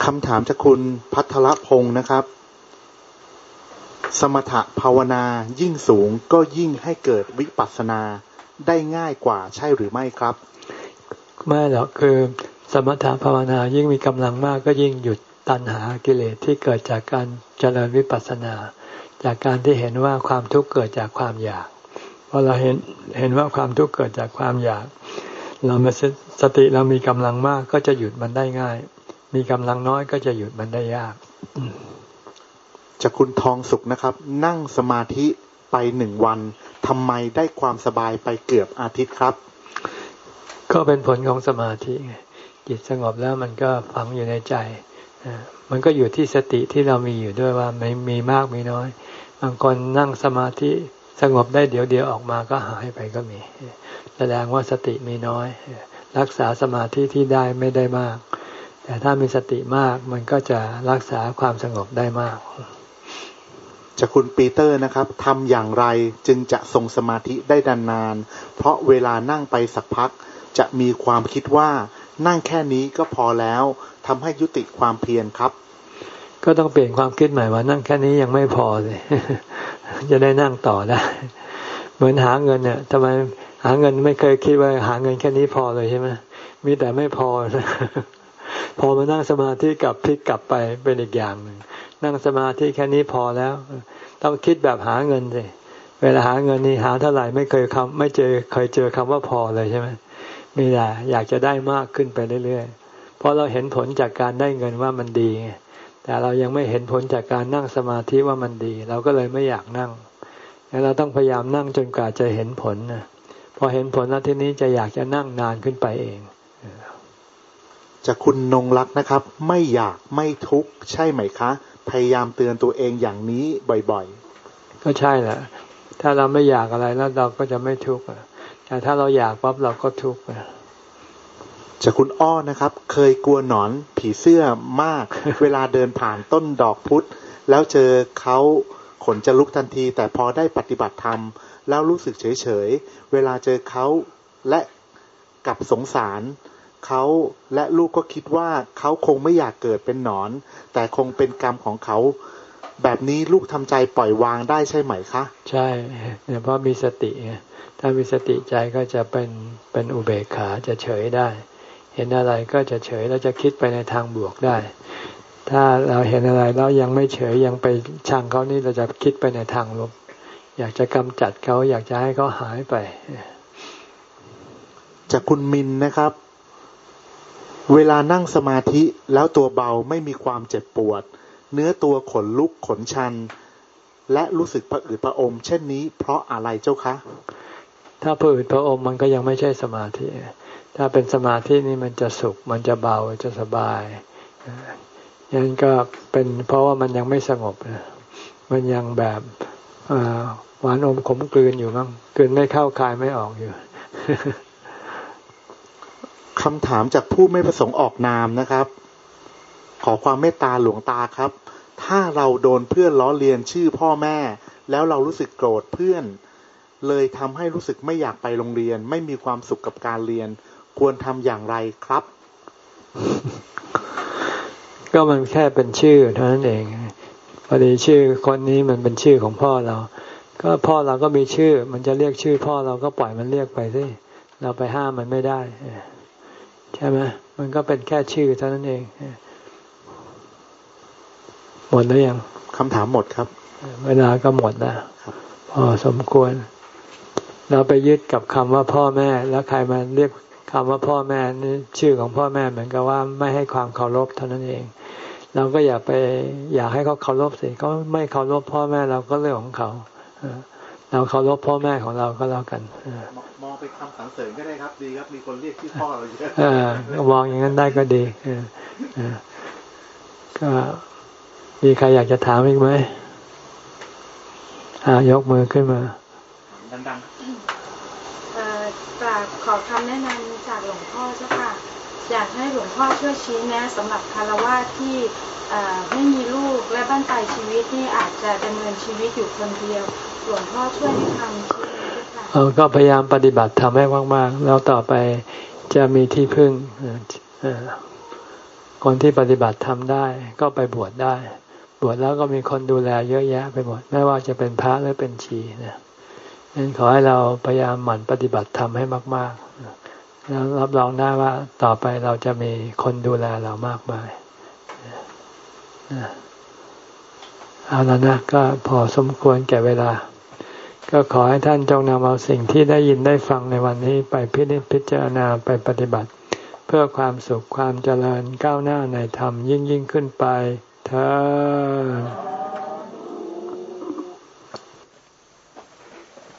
คำถามจากคุณพัทรพงศ์นะครับ สมถะภาวนายิ่งสูงก็ยิ่งให้เกิดวิปัสสนาได้ง่ายกว่าใช่หรือไม่ครับ
ไม่หรอกคือ สมถะภาวนายิ่งมีกำลังมากก็ยิ่งหยุดตัณหากิเลสที่เกิดจากการเจริญวิปัสสนา จากการที่เห็นว่าความทุกข์เกิดจากความอยากพอเราเห็นเห็นว่าความทุกข์เกิดจากความอยาก เรามาสติเรามีกำลังมากก็จะหยุดมันได้ง่าย มีกำลังน้อยก็จะหยุดมันได้ยาก
จะคุณทองสุขนะครับ นั่งสมาธิไปหนึ่งวันทำไมได้ความสบายไปเกือบอาทิตย์ครับ
ก็เป็นผลของสมาธิไง จิตสงบแล้วมันก็ฝังอยู่ในใจมันก็อยู่ที่สติที่เรามีอยู่ด้วยว่าไม่มีมากมีน้อย บางคนนั่งสมาธิสงบได้เดี๋ยวเดียวออกมาก็หายไปก็มี แสดงว่าสติมีน้อย รักษาสมาธิที่ได้ไม่ได้มาก แต่ถ้ามีสติมากมันก็จะรักษาความสงบได้มาก
จะคุณปีเตอร์นะครับทำอย่างไรจึงจะทรงสมาธิได้ดานานเพราะเวลานั่งไปสักพัก จะมีความคิดว่า นั่งแค่นี้ก็พอแล้วทำให้ยุติความเพียรครับ
ก็ต้องเปลี่ยนความคิดใหม่ว่านั่งแค่นี้ยังไม่พอเลยจะได้นั่งต่อได้ เหมือนหาเงินเนี่ยทำไมหาเงินไม่เคยคิดว่าหาเงินแค่นี้พอเลยใช่ไหมมีแต่ไม่พอ พอมานั่งสมาธิกับพลิกกลับไปเป็นอีกอย่างหนึ่งนั่งสมาธิแค่นี้พอแล้ว ต้องคิดแบบหาเงินสิเวลาหาเงินนี่หาเท่าไหร่ไม่เคยคำไม่เจอเคยเจอคำว่าพอเลยใช่ไหม มีแต่อยากจะได้มากขึ้นไปเรื่อยๆ เพราะเราเห็นผลจากการได้เงินว่ามันดีแต่เรายังไม่เห็นผลจากการนั่งสมาธิว่ามันดี เราก็เลยไม่อยากนั่งแล้วเราต้องพยายามนั่งจนกว่าจะเห็นผลนะพอเห็นผลแล้วทีนี้จะอยากจะนั่งนานขึ้นไปเอง
จากคุณนงรักนะครับ ไม่อยากไม่ทุกข์ใช่ไหมคะ พยายามเตือนตัวเองอย่างนี้บ่อย
ก็ใช่แหละถ้าเราไม่อยากอะไรแล้วเราก็จะไม่ทุกข์อะ แต่ถ้าเราอยากปั๊บเราก็ทุกข์อะ
ๆจากคุณอ้อนะครับ เคยกลัวหนอนผีเสื้อมาก เวลาเดินผ่านต้นดอกพุธแล้วเจอเขาขนจะลุกทันที แต่พอได้ปฏิบัติธรรม แล้วรู้สึกเฉยๆเวลาเจอเขาและกลับสงสารเขาและลูกก็คิดว่าเขาคงไม่อยากเกิดเป็นหนอน แต่คงเป็นกรรมของเขา แบบนี้ลูกทำใจปล่อยวางได้ใช่ไหมคะ
ใช่เนี่ยเพราะมีสติไง ถ้ามีสติใจก็จะเป็นเป็นอุเบกขาจะเฉยได้ เห็นอะไรก็จะเฉยแล้วจะคิดไปในทางบวกได้ ถ้าเราเห็นอะไรแล้วยังไม่เฉยยังไปชังเขานี่เราจะคิดไปในทางลบ อยากจะกำจัดเขาอยากจะให้เขาหายไป
จากคุณมินนะครับ เวลานั่งสมาธิแล้วตัวเบาไม่มีความเจ็บปวด เนื้อตัวขนลุกขนชัน และรู้สึกผะอืดผะอม เช่นนี้ เพราะอะไรเจ้าคะ
ถ้าผืดพระอมมันก็ยังไม่ใช่สมาธิ ถ้าเป็นสมาธินี่มันจะสุข มันจะเบาจะสบายยันก็เป็นเพราะว่ามันยังไม่สงบมันยังแบบหวานอมขมกลืนอยู่มั้งกลืนไม่เข้าคายไม่ออกอยู่
คำถามจากผู้ไม่ประสงค์ออกนามนะครับ ขอความเมตตาหลวงตาครับ ถ้าเราโดนเพื่อนล้อเลียนชื่อพ่อแม่ แล้วเรารู้สึกโกรธเพื่อน เลยทำให้รู้สึกไม่อยากไปโรงเรียน ไม่มีความสุขกับการเรียน ควรทำอย่างไรครับ
ก็มันแค่เป็นชื่อเท่านั้นเองพอดีชื่อคนนี้มันเป็นชื่อของพ่อเรา ก็พ่อเราก็มีชื่อ มันจะเรียกชื่อ พ่อเราก็ปล่อยมันเรียกไปสิเราไปห้ามมันไม่ได้ใช่ไหมมันก็เป็นแค่ชื่อเท่านั้นเองหมดแล้วยัง
คำถามหมดครับ
เวลาก็หมดแล้วพอสมควร เราไปยึดกับคำว่าพ่อแม่ แล้วใครมาเรียกคำว่าพ่อแม่นี่ชื่อของพ่อแม่เหมือนกับว่าไม่ให้ความเคารพเท่านั้นเอง เราก็อย่าไปอยากให้เขาเคารพสิเขาไม่เคารพพ่อแม่เราก็เรื่องของเขาเออเราเคารพพ่อแม่ของเราก็แล้วกันเออ
มองเป็นคำสรรเสริญก็ได้ครับดีครับมีคนเรียกชื่อพ่อเราเยอะ
เออมองอย่างนั้นได้ก็ดีเออเออก็มีใครอยากจะถามอีกไหมอ่ายกมือขึ้นมา
ดัง
เอ่อกราบขอคำแนะนำจากหลวงพ่อเจ้าค่ะ อยากให้หลวงพ่อช่วยชี้แนะสำหรับคารวะที่เอ่อไม่มีลูกและบ้านปลายชีวิตนี่อาจจะดำเนินชีวิตอยู่คนเดียว หลวงพ่อช่วยให้คำชี้แนะด้วยค่ะ
เออก็พยายามปฏิบัติทำให้มากๆ แล้วต่อไปจะมีที่พึ่งเอ่อเอ่อคนที่ปฏิบัติทำได้ ก็ไปบวชได้ บวชแล้วก็มีคนดูแลเยอะแยะไปหมด ไม่ว่าจะเป็นพระหรือเป็นชีนะ นั้นขอให้เราพยายามหมั่นปฏิบัติทำให้มาก ๆ แล้วรับรองได้ว่าต่อไปเราจะมีคนดูแลเรามากมายเอาแล้วนะก็พอสมควรแก่เวลา ก็ขอให้ท่านจงนำเอาสิ่งที่ได้ยินได้ฟังในวันนี้ไปพิจพิจารณาไปปฏิบัติ เพื่อความสุขความเจริญก้าวหน้าในธรรมยิ่งยิ่งขึ้นไปเธอ